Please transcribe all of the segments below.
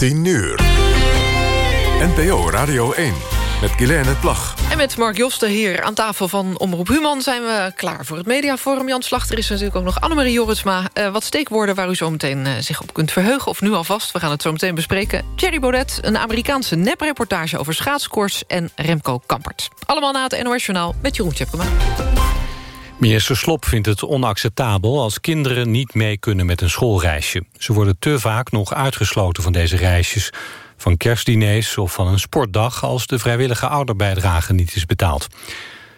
10 uur. NPO Radio 1 met Guilaine Plag. En met Mark Josten hier aan tafel van Omroep Human... zijn we klaar voor het mediaforum. Jan Slachter is natuurlijk ook nog Annemarie Jorritsma. Uh, wat steekwoorden waar u zo meteen uh, zich op kunt verheugen. Of nu alvast, we gaan het zo meteen bespreken. Thierry Baudet, een Amerikaanse nepreportage over schaatskors... en Remco Kampert. Allemaal na het NOS Journaal met Jeroen Tjepkema. Minister Slop vindt het onacceptabel als kinderen niet mee kunnen met een schoolreisje. Ze worden te vaak nog uitgesloten van deze reisjes van kerstdiners of van een sportdag... als de vrijwillige ouderbijdrage niet is betaald.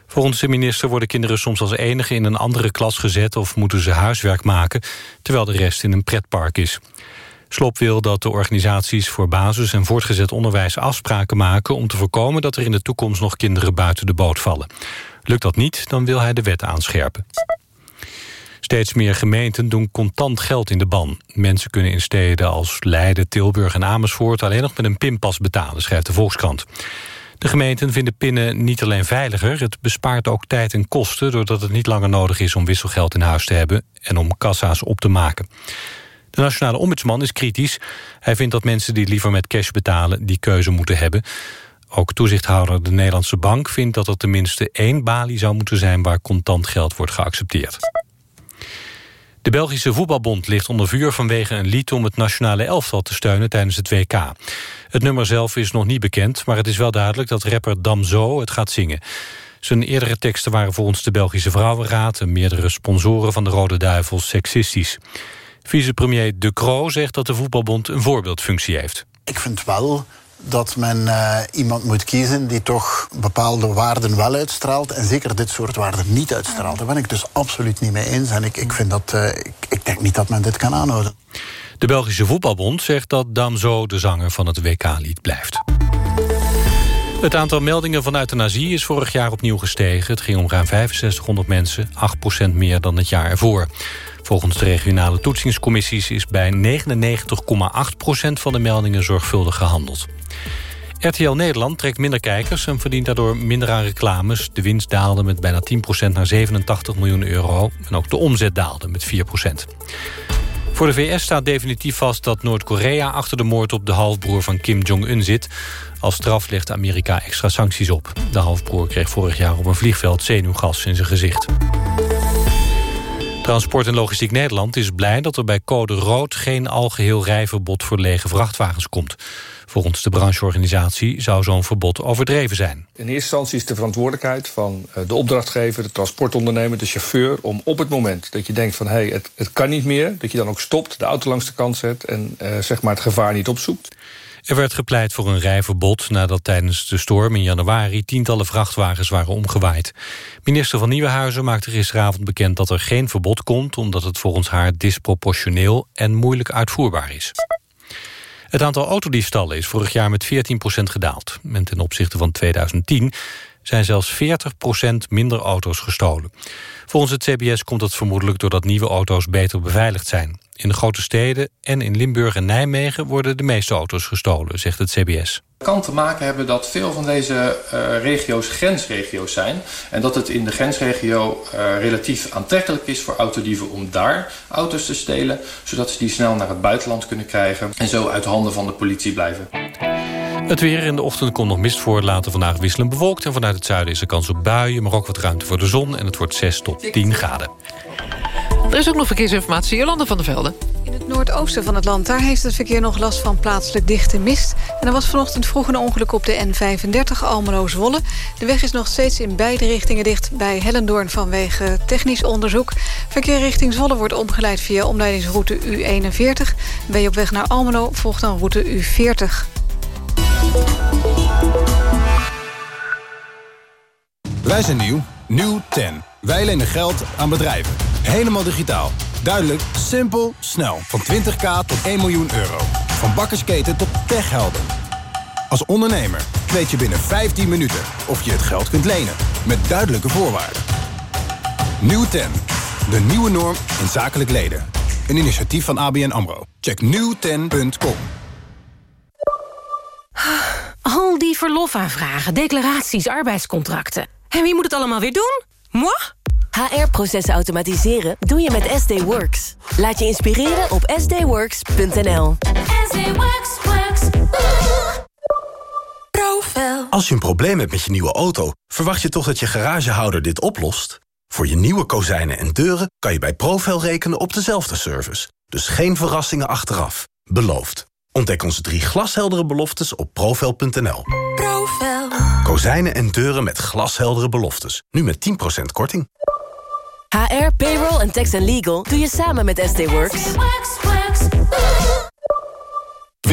Volgens de minister worden kinderen soms als enige in een andere klas gezet... of moeten ze huiswerk maken, terwijl de rest in een pretpark is. Slop wil dat de organisaties voor basis- en voortgezet onderwijs afspraken maken... om te voorkomen dat er in de toekomst nog kinderen buiten de boot vallen. Lukt dat niet, dan wil hij de wet aanscherpen. Steeds meer gemeenten doen contant geld in de ban. Mensen kunnen in steden als Leiden, Tilburg en Amersfoort... alleen nog met een pinpas betalen, schrijft de Volkskrant. De gemeenten vinden pinnen niet alleen veiliger... het bespaart ook tijd en kosten... doordat het niet langer nodig is om wisselgeld in huis te hebben... en om kassa's op te maken. De nationale ombudsman is kritisch. Hij vindt dat mensen die liever met cash betalen... die keuze moeten hebben. Ook toezichthouder de Nederlandse Bank vindt dat er tenminste één balie zou moeten zijn... waar contant geld wordt geaccepteerd. De Belgische Voetbalbond ligt onder vuur vanwege een lied om het nationale elftal te steunen tijdens het WK. Het nummer zelf is nog niet bekend, maar het is wel duidelijk dat rapper Damso het gaat zingen. Zijn eerdere teksten waren volgens de Belgische Vrouwenraad en meerdere sponsoren van de Rode Duivels seksistisch. Vicepremier De Croo zegt dat de voetbalbond een voorbeeldfunctie heeft. Ik vind wel dat men uh, iemand moet kiezen die toch bepaalde waarden wel uitstraalt en zeker dit soort waarden niet uitstraalt. Daar ben ik dus absoluut niet mee eens en ik, ik, vind dat, uh, ik, ik denk niet dat men dit kan aanhouden. De Belgische Voetbalbond zegt dat Damso de zanger van het WK-lied blijft. Het aantal meldingen van euthanasie is vorig jaar opnieuw gestegen. Het ging om ruim 6500 mensen, 8% meer dan het jaar ervoor. Volgens de regionale toetsingscommissies is bij 99,8% van de meldingen zorgvuldig gehandeld. RTL Nederland trekt minder kijkers en verdient daardoor minder aan reclames. De winst daalde met bijna 10% naar 87 miljoen euro. En ook de omzet daalde met 4% Voor de VS staat definitief vast dat Noord-Korea... achter de moord op de halfbroer van Kim Jong-un zit. Als straf legt Amerika extra sancties op. De halfbroer kreeg vorig jaar op een vliegveld zenuwgas in zijn gezicht. Transport en Logistiek Nederland is blij dat er bij code rood... geen algeheel rijverbod voor lege vrachtwagens komt. Volgens de brancheorganisatie zou zo'n verbod overdreven zijn. In eerste instantie is de verantwoordelijkheid van eh, de opdrachtgever... de transportondernemer, de chauffeur... om op het moment dat je denkt van hé, hey, het, het kan niet meer... dat je dan ook stopt, de auto langs de kant zet... en uh, zeg maar het gevaar niet opzoekt. Er werd gepleit voor een rijverbod nadat tijdens de storm in januari tientallen vrachtwagens waren omgewaaid. Minister van Nieuwenhuizen maakte gisteravond bekend dat er geen verbod komt omdat het volgens haar disproportioneel en moeilijk uitvoerbaar is. Het aantal autodiefstallen is vorig jaar met 14% gedaald. En ten opzichte van 2010 zijn zelfs 40% minder auto's gestolen. Volgens het CBS komt dat vermoedelijk doordat nieuwe auto's beter beveiligd zijn. In de grote steden en in Limburg en Nijmegen worden de meeste auto's gestolen, zegt het CBS. Het kan te maken hebben dat veel van deze uh, regio's grensregio's zijn. En dat het in de grensregio uh, relatief aantrekkelijk is voor autodieven om daar auto's te stelen. Zodat ze die snel naar het buitenland kunnen krijgen en zo uit handen van de politie blijven. Het weer in de ochtend komt nog mist voor. Later vandaag wisselend bewolkt. En vanuit het zuiden is er kans op buien, maar ook wat ruimte voor de zon. En het wordt 6 tot 10 graden. Er is ook nog verkeersinformatie. Jolanda van der Velde. In het noordoosten van het land daar heeft het verkeer nog last van plaatselijk dichte mist. En er was vanochtend vroeg een ongeluk op de N35 Almelo-Zwolle. De weg is nog steeds in beide richtingen dicht bij Hellendoorn vanwege technisch onderzoek. Verkeer richting Zwolle wordt omgeleid via omleidingsroute U41. Ben je op weg naar Almelo, volgt dan route U40. Wij zijn nieuw, nieuw 10. Wij lenen geld aan bedrijven. Helemaal digitaal. Duidelijk, simpel, snel. Van 20k tot 1 miljoen euro. Van bakkersketen tot techhelden. Als ondernemer weet je binnen 15 minuten of je het geld kunt lenen. Met duidelijke voorwaarden. Nieuw 10. De nieuwe norm in zakelijk leden. Een initiatief van ABN AMRO. Check nieuwten.com. Al die verlofaanvragen, declaraties, arbeidscontracten. En wie moet het allemaal weer doen? Moi? HR-processen automatiseren doe je met SD Works. Laat je inspireren op sdworks.nl. SD Works, works. Profel. Als je een probleem hebt met je nieuwe auto... verwacht je toch dat je garagehouder dit oplost? Voor je nieuwe kozijnen en deuren kan je bij Profel rekenen op dezelfde service. Dus geen verrassingen achteraf. Beloofd. Ontdek onze drie glasheldere beloftes op profel.nl. Profel. Kozijnen en deuren met glasheldere beloftes. Nu met 10% korting. HR, payroll en tax and legal doe je samen met SD Works.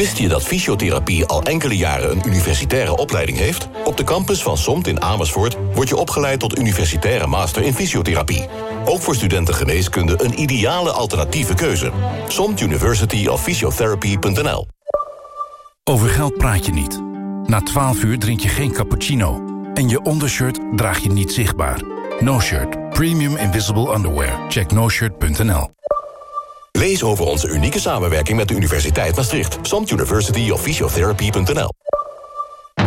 Wist je dat fysiotherapie al enkele jaren een universitaire opleiding heeft? Op de campus van SOMT in Amersfoort word je opgeleid tot universitaire master in fysiotherapie. Ook voor studenten geneeskunde een ideale alternatieve keuze. SOMT University of Physiotherapy.nl Over geld praat je niet. Na 12 uur drink je geen cappuccino. En je ondershirt draag je niet zichtbaar. No Shirt. Premium Invisible Underwear. Check noshirt.nl Lees over onze unieke samenwerking met de Universiteit Maastricht. SOMT University of Physiotherapy.nl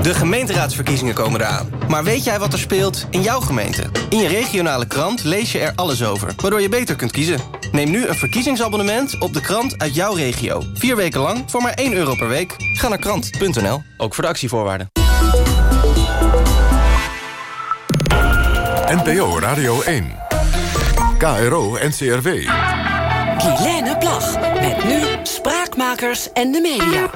De gemeenteraadsverkiezingen komen eraan. Maar weet jij wat er speelt in jouw gemeente? In je regionale krant lees je er alles over, waardoor je beter kunt kiezen. Neem nu een verkiezingsabonnement op de krant uit jouw regio. Vier weken lang voor maar 1 euro per week. Ga naar krant.nl, ook voor de actievoorwaarden. NPO Radio 1. KRO NCRW. Guilaine Met nu Spraakmakers en de media.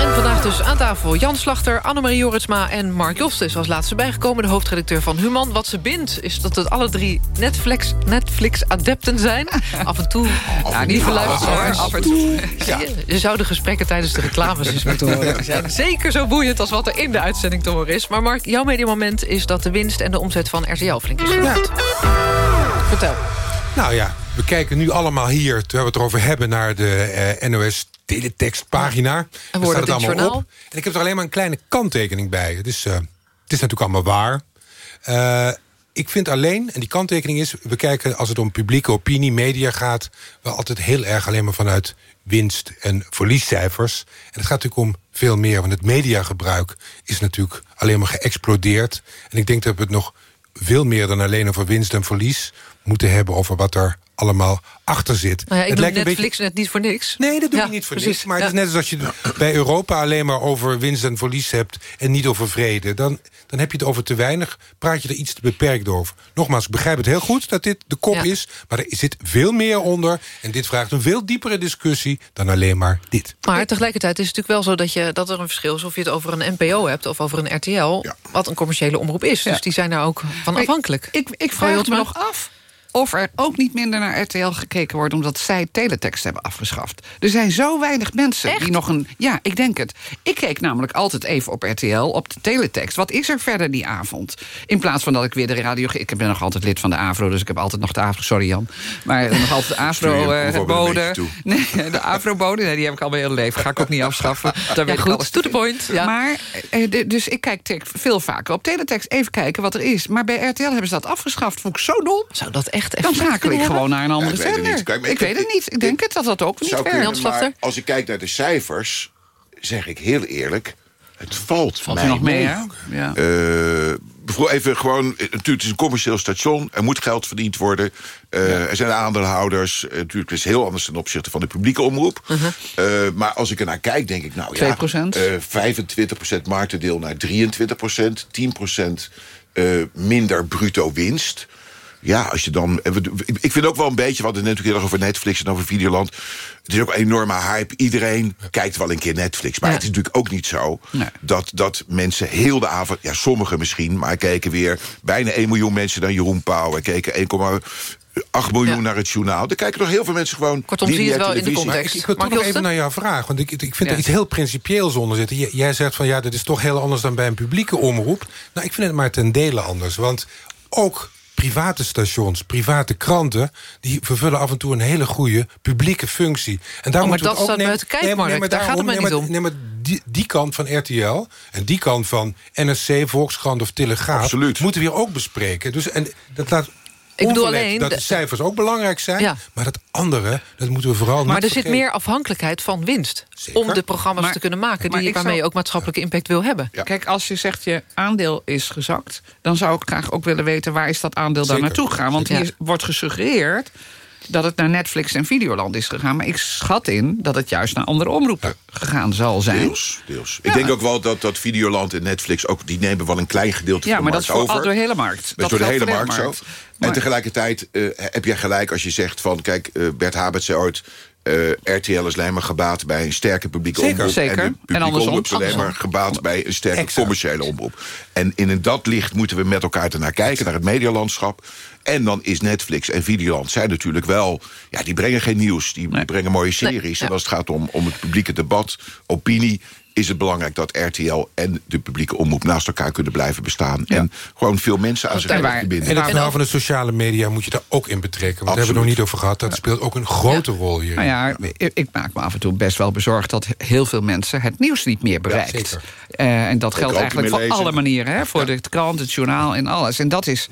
En vandaag dus aan tafel Jan Slachter, Annemarie Joritsma en Mark Jost is als laatste bijgekomen. De hoofdredacteur van Human. Wat ze bindt is dat het alle drie Netflix, Netflix-adepten zijn. Af en toe, ja, niet verluisterd, af en toe. Ja. Je zou de gesprekken tijdens de reclames eens moeten horen. Die zijn zeker zo boeiend als wat er in de uitzending te horen is. Maar Mark, jouw mediamoment is dat de winst en de omzet van RTL flink is gedaald. Vertel. Nou ja, we kijken nu allemaal hier, terwijl we het erover hebben... naar de eh, NOS teletextpagina. En staat het allemaal journaal? op. En ik heb er alleen maar een kleine kanttekening bij. Het is, eh, het is natuurlijk allemaal waar. Eh, ik vind alleen, en die kanttekening is... we kijken als het om publieke opinie, media gaat... wel altijd heel erg alleen maar vanuit winst- en verliescijfers. En het gaat natuurlijk om veel meer. Want het mediagebruik is natuurlijk alleen maar geëxplodeerd. En ik denk dat we het nog veel meer dan alleen over winst en verlies... moeten hebben over wat er allemaal achter zit. Nou ja, ik het doe lijkt een Netflix beetje... net niet voor niks. Nee, dat doe Ja, je niet voor precies. niks. Maar Ja. het is net als als je bij Europa alleen maar over winst en verlies hebt... en niet over vrede. Dan, dan heb je het over te weinig, praat je er iets te beperkt over. Nogmaals, ik begrijp het heel goed dat dit de kop Ja. is... maar er zit veel meer onder. En dit vraagt een veel diepere discussie dan alleen maar dit. Maar tegelijkertijd is het natuurlijk wel zo dat, je, dat er een verschil is... of je het over een NPO hebt of over een RTL... wat een commerciële omroep is. Dus die zijn daar ook van Maar afhankelijk. Ik, ik Mevrouw vraag me Jotsma? nog af of er ook niet minder naar RTL gekeken wordt... omdat zij teletext hebben afgeschaft. Er zijn zo weinig mensen die nog een... Ja, ik denk het. Ik keek namelijk altijd even op RTL, op de teletext. Wat is er verder die avond? In plaats van dat ik weer de radio... Ik ben nog altijd lid van de AVRO, dus ik heb altijd nog de AVRO... Sorry Jan, maar nog altijd de AVRO-bode. beetje nee, de AVRO-bode, nee, die heb ik al mijn hele leven. Ga ik ook niet afschaffen. Daar weet ik goed, alles to the point, ja. Maar, eh, dus ik kijk veel vaker op teletext. Even kijken wat er is. Maar bij RTL hebben ze dat afgeschaft. Vond ik zo dom. Zou dat echt Dan schakel ik gewoon naar een andere ik weet het zender. Kijk, maar ik ik- weet het niet. Ik denk het dat dat ook niet zou werkt. kunnen, maar als ik kijk naar de cijfers, zeg ik heel eerlijk, het valt, Valt mij nog mee, hè? Ja. Eh, bijvoorbeeld even gewoon, eh, natuurlijk, het is een commercieel station. Er moet geld verdiend worden. Eh, Er zijn aandeelhouders. Eh, natuurlijk is het heel anders ten opzichte van de publieke omroep. Eh, maar als ik er naar kijk, denk ik, nou ja... 2%? eh 25% marktendeel naar 23%. 10% eh, minder bruto winst. Ja, als je dan. en Ik vind ook wel een beetje. wat het net natuurlijk heel erg over Netflix en over Videoland. Het is ook een enorme hype. Iedereen kijkt wel een keer Netflix. Maar Ja. het is natuurlijk ook niet zo dat, dat mensen heel de avond. Ja, sommigen misschien. Maar er keken weer bijna 1 miljoen mensen naar Jeroen Pauw. Er keken 1,8 miljoen naar het journaal. Er kijken nog heel veel mensen gewoon. Kortom, zie je het wel in de context. Ik wil toch nog even naar jouw vraag. Want ik, ik vind Ja. er iets heel principieels onder zitten. J- Jij zegt van ja, dat is toch heel anders dan bij een publieke omroep. Nou, ik vind het maar ten dele anders. Want ook private stations, private kranten... die vervullen af en toe een hele goede publieke functie. En daar Oh, maar dat het ook staat nemen- buiten nee, Mark. maar Daar gaat het niet maar- om. Nee, maar die, die kant van RTL en die kant van NRC, Volkskrant of Telegraaf... moeten we hier ook bespreken. Dus, en dat laat Ik bedoel alleen dat de cijfers ook belangrijk zijn. Ja. Maar dat andere, dat moeten we vooral Maar niet er zit meer afhankelijkheid van winst... om de programma's Maar- te kunnen maken... Die, waarmee zou- je ook maatschappelijke impact wil hebben. Kijk, als je zegt je aandeel is gezakt... dan zou ik graag ook willen weten waar is dat aandeel dan Zeker. naartoe gaan. Want Zeker. hier wordt gesuggereerd dat het naar Netflix en Videoland is gegaan. Maar ik schat in dat het juist naar andere omroepen gegaan zal zijn. Deels, deels. Ik denk ook wel dat, dat Videoland en Netflix... ook die nemen wel een klein gedeelte Ja, van de maar dat markt is voor over. door de hele markt. Dat is door de hele markt zo. En tegelijkertijd eh, heb jij gelijk als je zegt van... kijk, eh, Bert Habert zei ooit... eh, RTL is alleen maar gebaat bij een sterke publieke Zeker, omroep. zeker. En En publieke andersom, omroep is alleen maar gebaat bij een sterke Exact. commerciële omroep. En in dat licht moeten we met elkaar ernaar kijken, naar het medialandschap. En dan is Netflix en Videoland zijn natuurlijk wel... ja, die brengen geen nieuws, die, brengen mooie series. En als het gaat om, om het publieke debat, opinie is het belangrijk dat RTL en de publieke omroep naast elkaar kunnen blijven bestaan. En gewoon veel mensen aan zich binden. en het verhaal van de sociale media moet je daar ook in betrekken. Want daar hebben we het nog niet over gehad. Dat speelt ook een grote rol hier. Nou ja, ik, ik maak me af en toe best wel bezorgd... dat heel veel mensen het nieuws niet meer bereikt. zeker. Eh, en dat geldt eigenlijk voor lezen. alle manieren. Hè? Voor de krant, het journaal en alles. En dat is...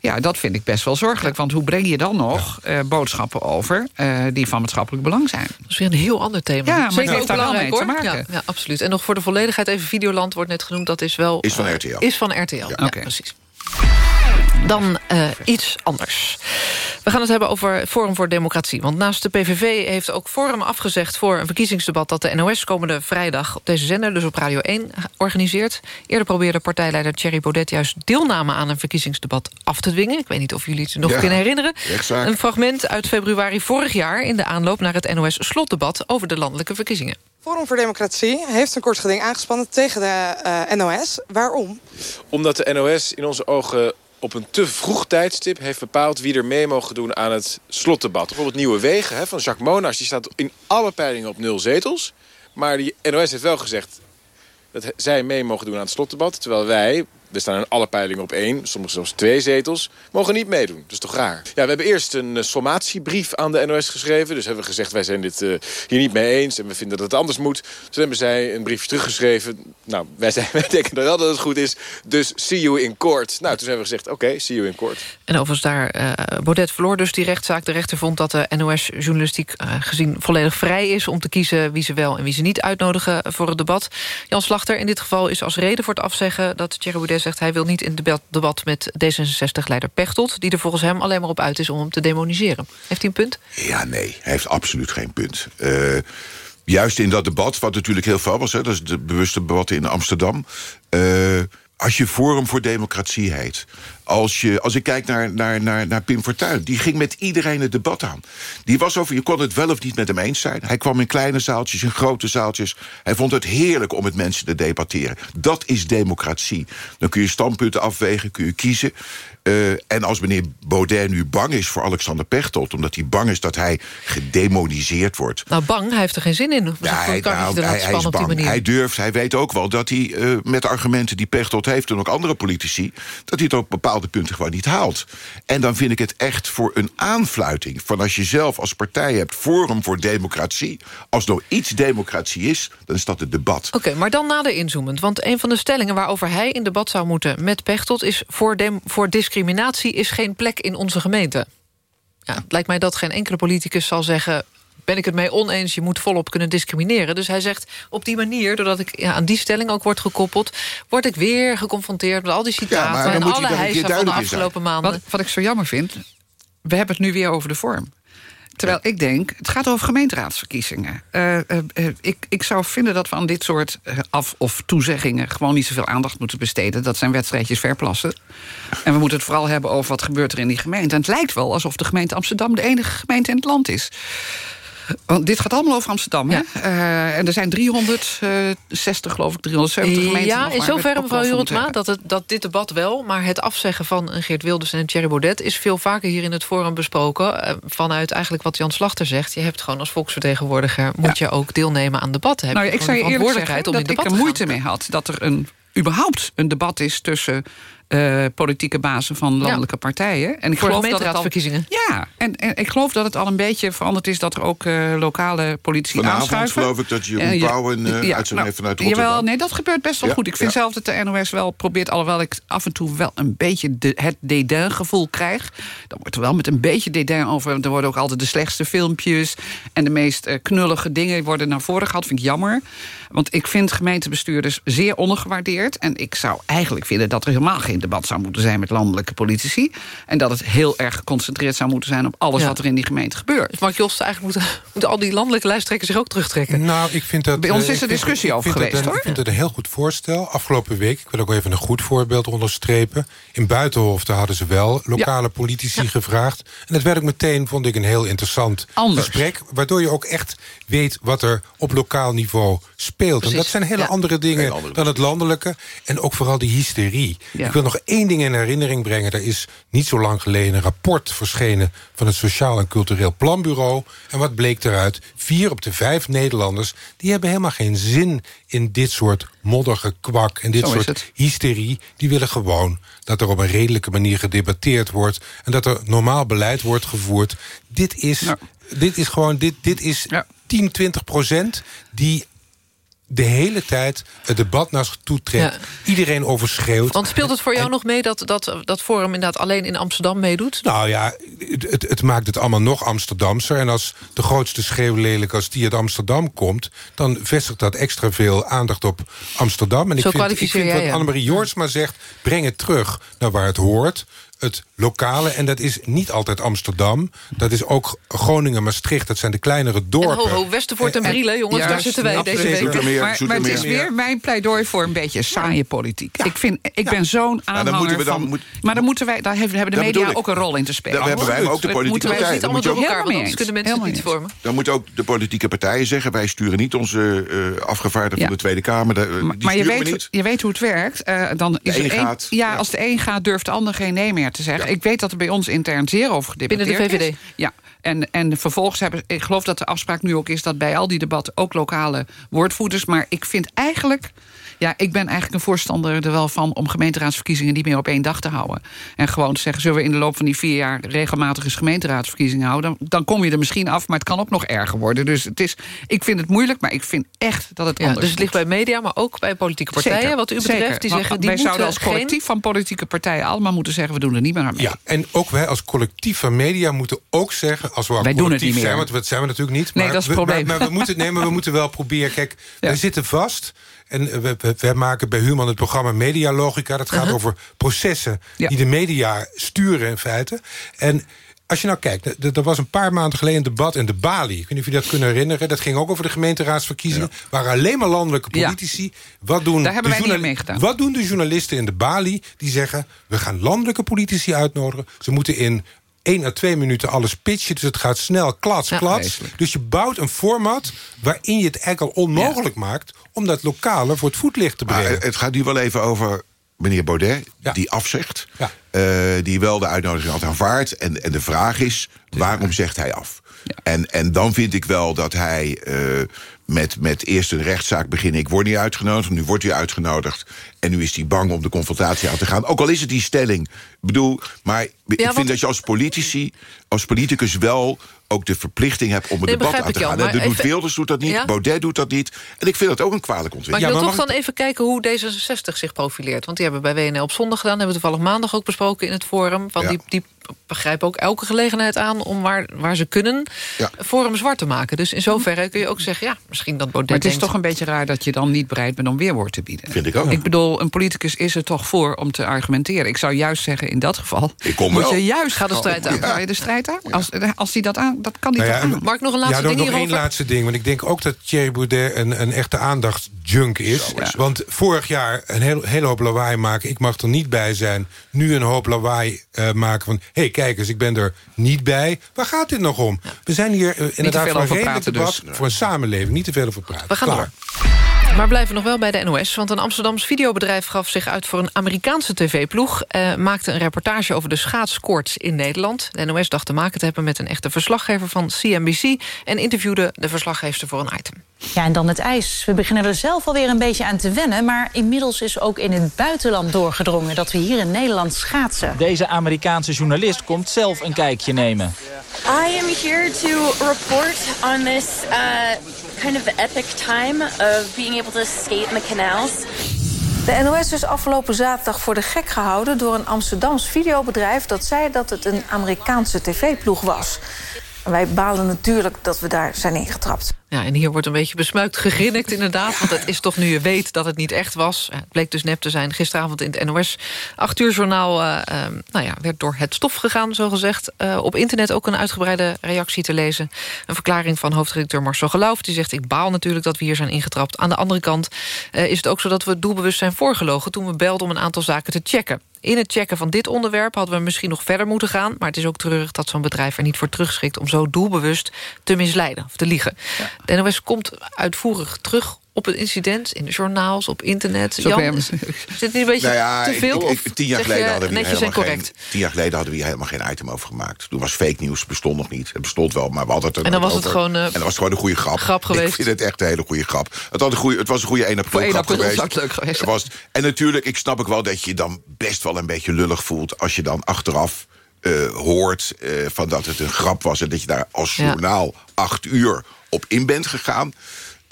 Ja, dat vind ik best wel zorgelijk. Want hoe breng je dan nog eh, boodschappen over... eh, die van maatschappelijk belang zijn? Dat is weer een heel ander thema. Ja, maar het Zeker heeft ook daar wel mee te hoor. maken. Ja, ja, absoluut. En nog voor de volledigheid even Videoland wordt net genoemd. Dat is wel... Is van eh, RTL. Is van RTL, ja, Oké. precies. Dan eh, iets anders. We gaan het hebben over Forum voor Democratie. Want naast de PVV heeft ook Forum afgezegd... voor een verkiezingsdebat dat de NOS komende vrijdag... op deze zender, dus op Radio 1, organiseert. Eerder probeerde partijleider Thierry Baudet... juist deelname aan een verkiezingsdebat af te dwingen. Ik weet niet of jullie het nog Ja, kunnen herinneren. Een fragment uit februari vorig jaar... in de aanloop naar het NOS-slotdebat over de landelijke verkiezingen. Forum voor Democratie heeft een kort geding aangespannen tegen de eh, NOS. Waarom? Omdat de NOS in onze ogen op een te vroeg tijdstip heeft bepaald wie er mee mogen doen aan het slotdebat. Bijvoorbeeld Nieuwe Wegen hè, van Jacques Monash, die staat in alle peilingen op nul zetels. Maar die NOS heeft wel gezegd dat zij mee mogen doen aan het slotdebat. Terwijl wij, we staan in alle peilingen op één, soms zelfs twee zetels, mogen niet meedoen. Dat is toch raar? Ja, we hebben eerst een eh, sommatiebrief aan de NOS geschreven. Dus hebben we gezegd, wij zijn dit eh, hier niet mee eens en we vinden dat het anders moet. Toen hebben zij een briefje teruggeschreven. Nou, wij, zijn, wij denken wel dat het goed is. Dus see you in court. Nou, toen hebben we gezegd, oké, see you in court. En overigens daar, eh Baudet verloor dus die rechtszaak. De rechter vond dat de NOS-journalistiek gezien volledig vrij is... om te kiezen wie ze wel en wie ze niet uitnodigen voor het debat. Jan Slachter, in dit geval is als reden voor het afzeggen... dat Thierry Baudet zegt hij wil niet in het debat, met D66-leider Pechtold... die er volgens hem alleen maar op uit is om hem te demoniseren. Heeft hij een punt? Ja, nee, hij heeft absoluut geen punt. Eh, juist in dat debat, wat natuurlijk heel veel was... Hè, dat is de bewuste debat in Amsterdam... eh, als je Forum voor Democratie heet... Als, je, als ik kijk naar, naar, naar, naar Pim Fortuyn... die ging met iedereen het debat aan. Die was over, je kon het wel of niet met hem eens zijn. Hij kwam in kleine zaaltjes, in grote zaaltjes. Hij vond het heerlijk om met mensen te debatteren. Dat is democratie. Dan kun je standpunten afwegen, kun je kiezen. Eh, en als meneer Baudet nu bang is voor Alexander Pechtold... omdat hij bang is dat hij gedemoniseerd wordt... Nou, bang, hij heeft er geen zin in. Ja, hij, nou, hij, hij is bang. Hij durft, hij weet ook wel dat hij eh, met argumenten die Pechtold heeft... en ook andere politici, dat hij het op bepaalde punten gewoon niet haalt. En dan vind ik het echt voor een aanfluiting... van als je zelf als partij hebt Forum voor Democratie... als er iets democratie is, dan is dat het debat. Oké, maar dan nader inzoomend. Want een van de stellingen waarover hij in debat zou moeten met Pechtold... is voor, dem voor discriminatie is geen plek in onze gemeente. Ja, het lijkt mij dat geen enkele politicus zal zeggen... ben ik het mee oneens, je moet volop kunnen discrimineren. Dus hij zegt op die manier, doordat ik ja, aan die stelling ook word gekoppeld... word ik weer geconfronteerd met al die citaten... maar dan en alle toch een keer heisa van de duidelijk in afgelopen maanden. Wat, wat ik zo jammer vind, we hebben het nu weer over de vorm. Terwijl ik denk, het gaat over gemeenteraadsverkiezingen. Eh, eh, eh, ik, ik zou vinden dat we aan dit soort af- of toezeggingen... gewoon niet zoveel aandacht moeten besteden. Dat zijn wedstrijdjes verplassen. En we moeten het vooral hebben over wat gebeurt er in die gemeente. En het lijkt wel alsof de gemeente Amsterdam... de enige gemeente in het land is. Want dit gaat allemaal over Amsterdam, hè? Eh, en er zijn 360, geloof ik, 370 gemeenten. Ja, in zoverre, mevrouw moeten dat, het, dat dit debat wel... maar het afzeggen van een Geert Wilders en een Thierry Baudet... is veel vaker hier in het forum besproken... eh, vanuit eigenlijk wat Jan Slachter zegt. Je hebt gewoon als volksvertegenwoordiger... moet je ook deelnemen aan debatten. Heb Nou, je ik zou je eerlijk zeggen dat ik er moeite mee had... dat er een, überhaupt een debat is tussen eh, politieke bazen van landelijke partijen. En ik Voor geloof dat het al, gemeenteraadsverkiezingen. Ja, en, en ik geloof dat het al een beetje veranderd is... dat er ook eh, lokale politici Vanavond aanschuiven. geloof ik dat Jeroen En ja, Pauw een uh, ja, uitzending nou, heeft vanuit Rotterdam. Jawel, nee, dat gebeurt best wel Ja, goed. Ik vind ja. zelf dat de NOS wel probeert... alhoewel ik af en toe wel een beetje de, het dédain-gevoel krijg... dan wordt er wel met een beetje dédain over... er worden ook altijd de slechtste filmpjes... en de meest knullige dingen worden naar voren gehaald. vind ik jammer. Want ik vind gemeentebestuurders zeer ondergewaardeerd. En ik zou eigenlijk vinden dat er helemaal geen debat zou moeten zijn met landelijke politici. En dat het heel erg geconcentreerd zou moeten zijn op alles Ja. wat er in die gemeente gebeurt. Dus Mark Jost, eigenlijk moeten, moeten al die landelijke lijsttrekkers zich ook terugtrekken. Nou, ik vind dat... Bij ons eh, is er discussie over vind dat geweest, een- hoor. Ik vind het een heel goed voorstel. Afgelopen week, ik wil ook even een goed voorbeeld onderstrepen. In Buitenhof daar hadden ze wel lokale politici gevraagd. En dat werd ook meteen, vond ik, een heel interessant Anders. gesprek. Waardoor je ook echt weet wat er op lokaal niveau speelt. En dat zijn hele ja. andere dingen dan het landelijke. En ook vooral die hysterie. Ja. Ik wil nog één ding in herinnering brengen. Er is niet zo lang geleden een rapport verschenen... van het Sociaal en Cultureel Planbureau. En wat bleek eruit? Vier op de vijf Nederlanders... die hebben helemaal geen zin in dit soort modderige kwak... en dit Zo soort hysterie. Die willen gewoon dat er op een redelijke manier gedebatteerd wordt... en dat er normaal beleid wordt gevoerd. Dit is, dit is gewoon dit, dit is 10, 20 procent... die de hele tijd het debat naar zich toe trekt. Ja. Iedereen overschreeuwt. Want speelt het voor jou nog mee dat, dat dat Forum inderdaad alleen in Amsterdam meedoet? Nou ja, het, het, maakt het allemaal nog Amsterdamser. En als de grootste schreeuwlelijk als die uit Amsterdam komt... dan vestigt dat extra veel aandacht op Amsterdam. En ik Zo vind, ik vind wat. Annemarie Jortsma zegt... breng het terug naar waar het hoort het lokale. En dat is niet altijd Amsterdam. Dat is ook Groningen, Maastricht. Dat zijn de kleinere En dorpen. ho, ho, Westervoort en Brielen, jongens, daar zitten wij deze week. Maar, maar het is weer mijn pleidooi voor een beetje saaie politiek. Ik, vind, ik ben zo'n aanhanger moeten we dan- van... moet- maar dan moeten wij, daar hebben de Dat media ook een rol in te spelen. Daar hebben wij ook de Dat politieke moeten wij niet Dan allemaal door ook- elkaar, want kunnen mensen het niet vormen. Dan moeten ook de politieke partijen zeggen... wij sturen niet onze eh afgevaardigden Ja. van de Tweede Kamer. die Maar je weet, je weet hoe het werkt. Eh, dan is De er een één- gaat, ja, als de een gaat, durft de ander geen nee meer te zeggen. Ik weet dat er bij ons intern zeer over gedebatteerd Binnen de VVD? is. Ja. En, en vervolgens hebben... Ik geloof dat de afspraak nu ook is... dat bij al die debatten ook lokale woordvoerders... maar ik vind eigenlijk... Ja, ik ben eigenlijk een voorstander er wel van... om gemeenteraadsverkiezingen niet meer op één dag te houden. En gewoon te zeggen, zullen we in de loop van die vier jaar... regelmatig eens gemeenteraadsverkiezingen houden... dan, dan kom je er misschien af, maar het kan ook nog erger worden. Dus het is, ik vind het moeilijk, maar ik vind echt dat het Ja, anders dus het ligt bij media, maar ook bij politieke partijen. Zeker, wat u betreft, zeker. die zeggen... Die wij zouden als geen- collectief van politieke partijen allemaal moeten zeggen... we doen er niet meer aan mee. Ja, en ook wij als collectief van media moeten ook zeggen... als we al Wij doen het collectief niet meer. zijn, want dat zijn we natuurlijk niet. Nee, maar dat is het we, probleem. Maar, maar we, moeten, nee, maar we moeten wel proberen. Kijk, wij zitten vast... En we, we, we maken bij Human het programma Medialogica. Dat gaat Uh-huh. over processen die de media sturen in feite. En als je nou kijkt, er- er was een paar maanden geleden een debat in de Bali. Ik weet niet of je dat kunnen herinneren. Dat ging ook over de gemeenteraadsverkiezingen. waren alleen maar landelijke Ja. politici. Wat doen Daar hebben de wij niet journal- aan meegedaan. Wat doen de journalisten in de Bali die zeggen... we gaan landelijke politici uitnodigen. Ze moeten in één à twee minuten alles pitchen. Dus het gaat snel, klats, Ja, klats. Dus je bouwt een format waarin je het eigenlijk al onmogelijk maakt... om dat lokale voor het voetlicht te Maar brengen. het gaat nu wel even over meneer Baudet, die afzegt. eh, die wel de uitnodiging had aanvaard. En, en de vraag is, waarom zegt hij af? En, en dan vind ik wel dat hij eh, met, met eerst een rechtszaak beginnen. Ik word niet uitgenodigd, nu wordt hij uitgenodigd. En nu is hij bang om de confrontatie aan te gaan. Ook al is het die stelling. Ik bedoel, maar ik vind dat je als politici, als politicus wel ook de verplichting hebt om het Nee, debat aan te jou, gaan. En maar dat doet even- Wilders doet dat niet, Ja? Baudet doet dat niet. En ik vind dat ook een kwalijke Maar ontwikkeling. ik wil toch dan even kijken hoe D66 zich profileert. Want die hebben bij WNL op zondag gedaan. hebben we toevallig maandag ook besproken in het forum. Van Ja. die, die begrijpen ook elke gelegenheid aan... om waar, waar ze kunnen forum zwart te maken. Dus in zoverre kun je ook zeggen... ja, misschien dat Baudet Maar het is denkt- toch een beetje raar dat je dan niet bereid bent om weerwoord te bieden. Vind ik ook. Ik bedoel, een politicus is er toch voor om te argumenteren. Ik zou juist zeggen, in dat geval... Ik kom moet wel. je juist Ga de strijd aan. Ga je de strijd aan? Als, als die dat aan, dat kan die Nou toch ja, en- aan? Mark, nog een ja, laatste dan ding nog één laatste ding. Want ik denk ook dat Thierry Baudet een, een echte aandachtsjunk is. Want vorig jaar een heel, hele hoop lawaai maken. Ik mag er niet bij zijn. Nu een hoop lawaai eh, maken van... hé, hey, kijk eens, ik ben er niet bij. Waar gaat dit nog om? We zijn hier eh, inderdaad voor een redelijk debat... dus. voor een samenleving. Niet te veel over praten. We gaan Klaar. Maar blijven nog wel bij de NOS. Want een Amsterdams videobedrijf gaf zich uit voor een Amerikaanse tv-ploeg. Eh, maakte een reportage over de schaatskoorts in Nederland. De NOS dacht te maken te hebben met een echte verslaggever van CNBC... en interviewde de verslaggever voor een item. Ja, en dan het ijs. We beginnen er zelf alweer een beetje aan te wennen... maar inmiddels is ook in het buitenland doorgedrongen... dat we hier in Nederland schaatsen. Deze Amerikaanse journalist komt zelf een kijkje nemen. I am here to report on this uh, kind of epic time of being able to skate in the canals. De NOS is afgelopen zaterdag voor de gek gehouden... door een Amsterdams videobedrijf dat zei dat het een Amerikaanse tv-ploeg was. Wij balen natuurlijk dat we daar zijn ingetrapt. Ja, en hier wordt een beetje besmuikt gegrinnikt inderdaad. Want het is toch nu je weet dat het niet echt was. Het bleek dus nep te zijn. Gisteravond in het NOS 8 uur journaal uh, nou ja, werd door het stof gegaan, zogezegd. Uh, op internet ook een uitgebreide reactie te lezen. Een verklaring van hoofdredacteur Marcel Geloof. Die zegt, ik baal natuurlijk dat we hier zijn ingetrapt. Aan de andere kant uh, is het ook zo dat we doelbewust zijn voorgelogen... toen we belden om een aantal zaken te checken. In het checken van dit onderwerp hadden we misschien nog verder moeten gaan... maar het is ook treurig dat zo'n bedrijf er niet voor terugschikt... om zo doelbewust te misleiden of te liegen. Ja. De NOS komt uitvoerig terug op het incident in de journaals, op internet. Zo Jan, is dit niet een beetje nou ja, te veel? Ik, ik, tien, jaar geleden hadden we correct? Geen, tien jaar geleden hadden we hier helemaal geen item over gemaakt. Toen was fake nieuws, bestond nog niet. Het bestond wel, maar we hadden het En dan was over. het gewoon, uh, en dan was het gewoon een goede grap. grap geweest. Ik vind het echt een hele goede grap. Het, had een goede, het was een goede 1 april Voor 1 grap april geweest. het leuk geweest Het was, en natuurlijk, ik snap ook wel dat je dan best wel een beetje lullig voelt... als je dan achteraf uh, hoort uh, van dat het een grap was... en dat je daar als journaal ja. acht uur op in bent gegaan...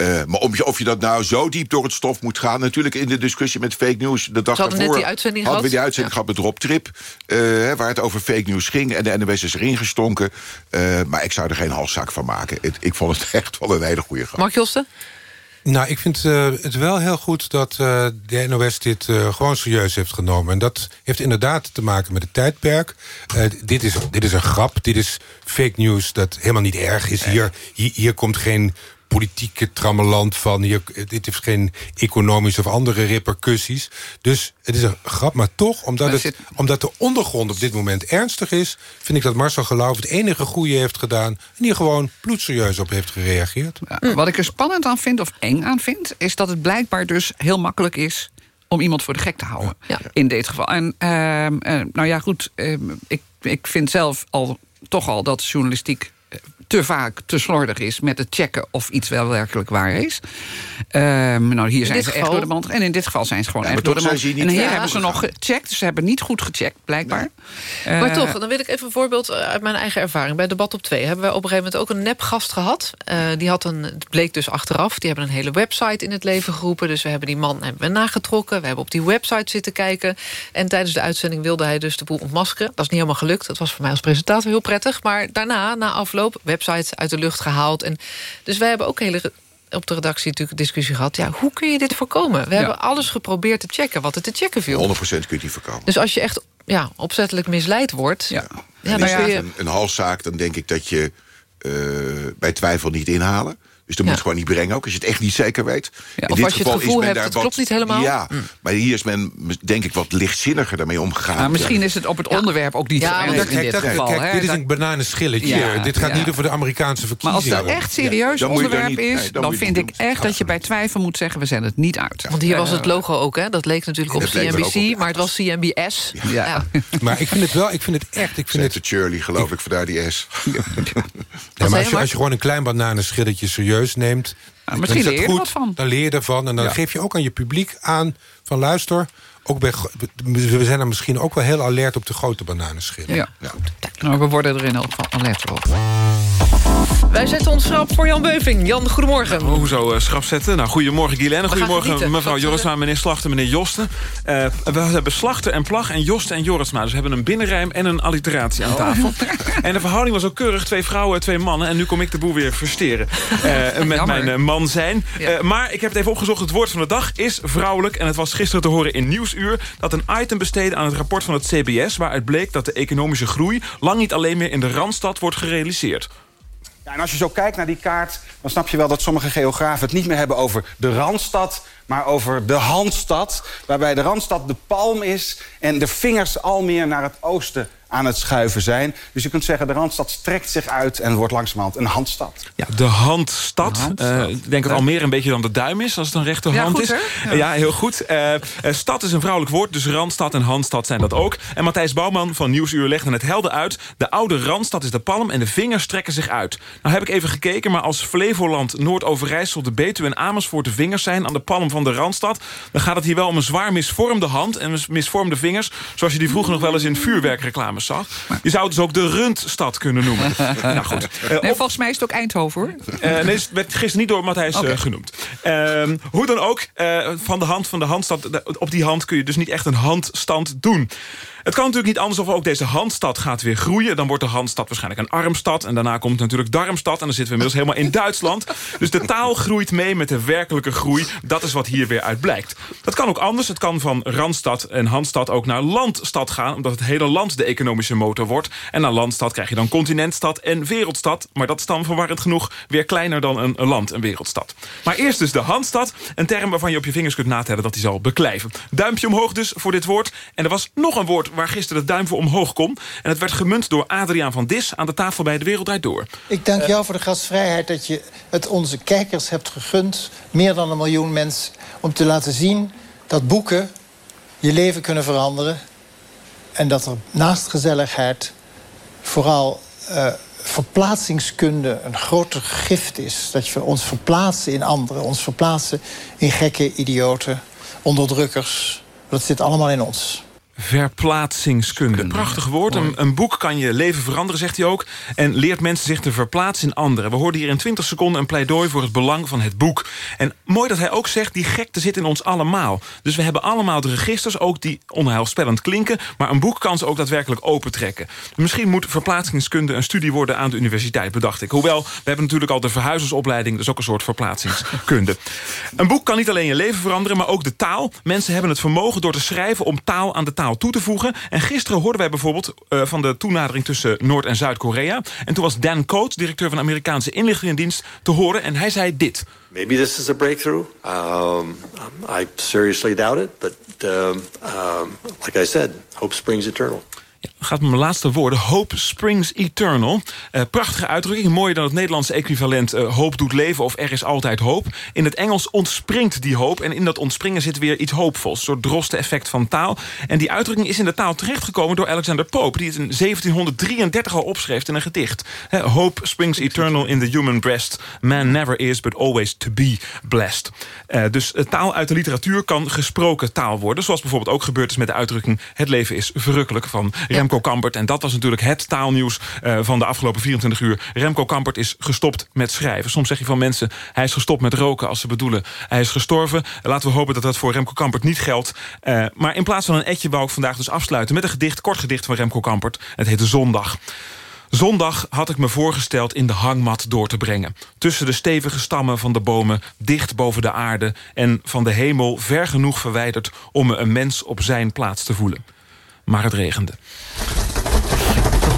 Uh, maar of je, of je dat nou zo diep door het stof moet gaan... natuurlijk in de discussie met fake news... de dag daarvoor hadden die uitzending we die uitzending ja. gehad met Rob Trip... Uh, waar het over fake news ging en de NOS is erin gestonken. Uh, maar ik zou er geen halszak van maken. Het, ik vond het echt wel een hele goede grap. Mark Josten? Nou, ik vind uh, het wel heel goed dat uh, de NOS dit uh, gewoon serieus heeft genomen. En dat heeft inderdaad te maken met het tijdperk. dit, is, dit is een grap, dit is fake news dat helemaal niet erg is. Hier, hier, hier komt geen politieke trammeland van. Hier, dit heeft geen economische of andere repercussies. Dus het is een grap, maar toch, omdat, het, omdat de ondergrond op dit moment ernstig is... vind ik dat Marcel Geloof het enige goede heeft gedaan... en hier gewoon bloedserieus op heeft gereageerd. Ja, wat ik er spannend aan vind, of eng aan vind... is dat het blijkbaar dus heel makkelijk is om iemand voor de gek te houden. Ja. In dit geval. En uh, uh, nou ja, goed, uh, ik, ik vind zelf al toch al dat journalistiek te vaak te slordig is met het checken of iets wel werkelijk waar is. Um, nou, hier zijn ze geval... echt door de mand. En in dit geval zijn ze gewoon ja, echt door de mand. En hier ja, hebben ze nog gecheckt. Ze hebben niet goed gecheckt, blijkbaar. Nee. Maar toch, dan wil ik even een voorbeeld uit mijn eigen ervaring. Bij Debat op 2 hebben we op een gegeven moment ook een nepgast gehad. Uh, die had een, het bleek dus achteraf, die hebben een hele website in het leven geroepen. Dus we hebben die man hebben we nagetrokken. We hebben op die website zitten kijken. En tijdens de uitzending wilde hij dus de boel ontmaskeren. Dat is niet helemaal gelukt. Dat was voor mij als presentator heel prettig. Maar daarna, na afloop, websites uit de lucht gehaald. En, dus wij hebben ook hele op de redactie natuurlijk een discussie gehad. Ja, hoe kun je dit voorkomen? We ja. hebben alles geprobeerd te checken wat er te checken viel. 100% kun je die voorkomen. Dus als je echt ja, opzettelijk misleid wordt... Ja. Ja, dan kun je... een, een halszaak, dan denk ik dat je uh, bij twijfel niet inhalen. Dus Ja. moet je het gewoon niet brengen ook, als je het echt niet zeker weet. In Of dit als je het geval is gevoel men hebt, daar het wat- klopt niet helemaal. Ja, Mm. maar hier is men denk ik wat lichtzinniger daarmee omgegaan. Maar misschien is het op het onderwerp ook niet Ja, zo erg dat- in dit dat- geval. kijk, hè. dit is Dat- een bananenschilletje. Ja, dit gaat ja. niet over de Amerikaanse Maar als verkiezingen. het echt serieus Dan moet je daar onderwerp niet- is... nee, dan dan moet je vind ik echt dat je bij twijfel moet zeggen... we zijn het niet uit. Want hier was het logo ook, hè? Dat leek natuurlijk op dat CNBC, maar het was CNBS. Ja. Maar ik vind het wel, ik vind het echt... Ik vind het, de Shirley, geloof ik, vandaar die S. als je gewoon een klein bananenschilletje serieus neemt... dan misschien leer je goed, van. Dan leer je ervan en dan Ja. geef je ook aan je publiek aan... van luister, ook bij, we zijn er misschien ook wel heel alert op de grote bananenschillen. Ja. Nou, we worden er in elk geval alert op. Wij zetten ons schrap voor Jan Beuving. Jan, goedemorgen. Oh, Hoezo uh, schrap zetten? Nou, goedemorgen gaan Goedemorgen mevrouw Jorisma, meneer Slachter, meneer Josten. Eh, we hebben Slachter en Plag en Josten en Jorisma. Dus we hebben een binnenrijm en een alliteratie aan tafel. En de verhouding was ook keurig. Twee vrouwen, twee mannen. En nu kom ik de boel weer versteren. Eh, met Jammer. mijn man zijn. Ja. Eh, maar ik heb het even opgezocht. Het woord van de dag is vrouwelijk. En het was gisteren te horen in Dat een item besteedde aan het rapport van het CBS... waaruit bleek dat de economische groei... lang niet alleen meer in de Randstad wordt gerealiseerd. Ja, en als je zo kijkt naar die kaart, dan snap je wel dat sommige geografen het niet meer hebben over de Randstad, maar over de Handstad. Waarbij de Randstad de palm is en de vingers al meer naar het oosten aan het schuiven zijn. Dus je kunt zeggen, de Randstad strekt zich uit en wordt langzamerhand een handstad. Ja, de handstad. De handstad. Eh, ik denk dat Almere een beetje dan de duim is, als het een rechterhand Ja, goed, is. hè? Ja. Ja, heel goed. Eh, eh, stad is een vrouwelijk woord, dus Randstad en Handstad zijn dat ook. En Matthijs Bouwman van Nieuwsuur legde het helder uit. De oude Randstad is de palm en de vingers strekken zich uit. Nou heb ik even gekeken, maar als Flevoland, Noord-Overijssel, de Betuwe en Amersfoort de vingers zijn aan de palm van de Randstad, dan gaat het hier wel om een zwaar misvormde hand en mis- misvormde vingers, zoals je die vroeger nog wel eens in vuurwerkreclames reclames zag. Je zou het dus ook de Rundstad kunnen noemen. nou goed. Eh, Nee, op- volgens mij is het ook Eindhoven, hoor. eh, nee, het werd gisteren niet door Matthijs eh, Oké. genoemd. Ehm, hoe dan ook, eh, van de hand van de handstad... op die hand kun je dus niet echt een handstand doen. Het kan natuurlijk niet anders of ook deze handstad gaat weer groeien. Dan wordt de handstad waarschijnlijk een armstad. En daarna komt natuurlijk Darmstad. En dan zitten we inmiddels helemaal in Duitsland. Dus de taal groeit mee met de werkelijke groei. Dat is wat hier weer uit blijkt. Dat kan ook anders. Het kan van Randstad en Handstad ook naar Landstad gaan. Omdat het hele land de economische motor wordt. En naar Landstad krijg je dan continentstad en wereldstad. Maar dat is dan verwarrend genoeg weer kleiner dan een, land, een wereldstad. Maar eerst dus de Handstad. Een term waarvan je op je vingers kunt natellen dat die zal beklijven. Duimpje omhoog dus voor dit woord. En er was nog een woord waar gisteren de duim voor omhoog kon. En het werd gemunt door Adriaan van Dis aan de tafel bij De Wereld Draait Door. Ik dank jou voor de gastvrijheid dat je het onze kijkers hebt gegund... meer dan een miljoen mensen, om te laten zien dat boeken je leven kunnen veranderen... en dat er naast gezelligheid vooral eh, verplaatsingskunde een groter gift is. Dat je ons verplaatsen in anderen, ons verplaatsen in gekke idioten, onderdrukkers. Dat zit allemaal in ons. Verplaatsingskunde. Prachtig woord. Een, een boek kan je leven veranderen, zegt hij ook. En leert mensen zich te verplaatsen in anderen. We hoorden hier in 20 seconden een pleidooi voor het belang van het boek. En mooi dat hij ook zegt, die gekte zit in ons allemaal. Dus we hebben allemaal de registers, ook die onheilspellend klinken. Maar een boek kan ze ook daadwerkelijk opentrekken. Misschien moet verplaatsingskunde een studie worden aan de universiteit, bedacht ik. Hoewel, we hebben natuurlijk al de verhuizersopleiding. Dat is ook een soort verplaatsingskunde. Een boek kan niet alleen je leven veranderen, maar ook de taal. Mensen hebben het vermogen door te schrijven om taal aan de taal toe te voegen. En gisteren hoorden wij bijvoorbeeld eh, van de toenadering tussen Noord- en Zuid-Korea. En toen was Dan Coates, directeur van de Amerikaanse inlichtingendienst, te horen. En hij zei dit. Maybe this is a breakthrough. Um, I seriously doubt it, but um, um, like I said, hope springs eternal. Gaat mijn laatste woorden. Hope springs eternal. Eh, prachtige uitdrukking. Mooier dan het Nederlandse equivalent eh, hoop doet leven of er is altijd hoop. In het Engels ontspringt die hoop. En in dat ontspringen zit weer iets hoopvols. Een soort droste-effect van taal. En die uitdrukking is in de taal terechtgekomen door Alexander Pope. Die het in 1733 al opschreef in een gedicht. Hope springs eternal in the human breast. Man never is, but always to be blessed. Eh, dus taal uit de literatuur kan gesproken taal worden. Zoals bijvoorbeeld ook gebeurd is met de uitdrukking... het leven is verrukkelijk van Remco Kampert. En dat was natuurlijk het taalnieuws eh, van de afgelopen 24 uur. Remco Kampert is gestopt met schrijven. Soms zeg je van mensen, hij is gestopt met roken... als ze bedoelen, hij is gestorven. Laten we hopen dat dat voor Remco Kampert niet geldt. Eh, maar in plaats van een etje wou ik vandaag dus afsluiten... met een gedicht, kort gedicht van Remco Kampert. Het heette Zondag. Zondag had ik me voorgesteld in de hangmat door te brengen. Tussen de stevige stammen van de bomen, dicht boven de aarde... en van de hemel ver genoeg verwijderd... om me een mens op zijn plaats te voelen. Maar het regende.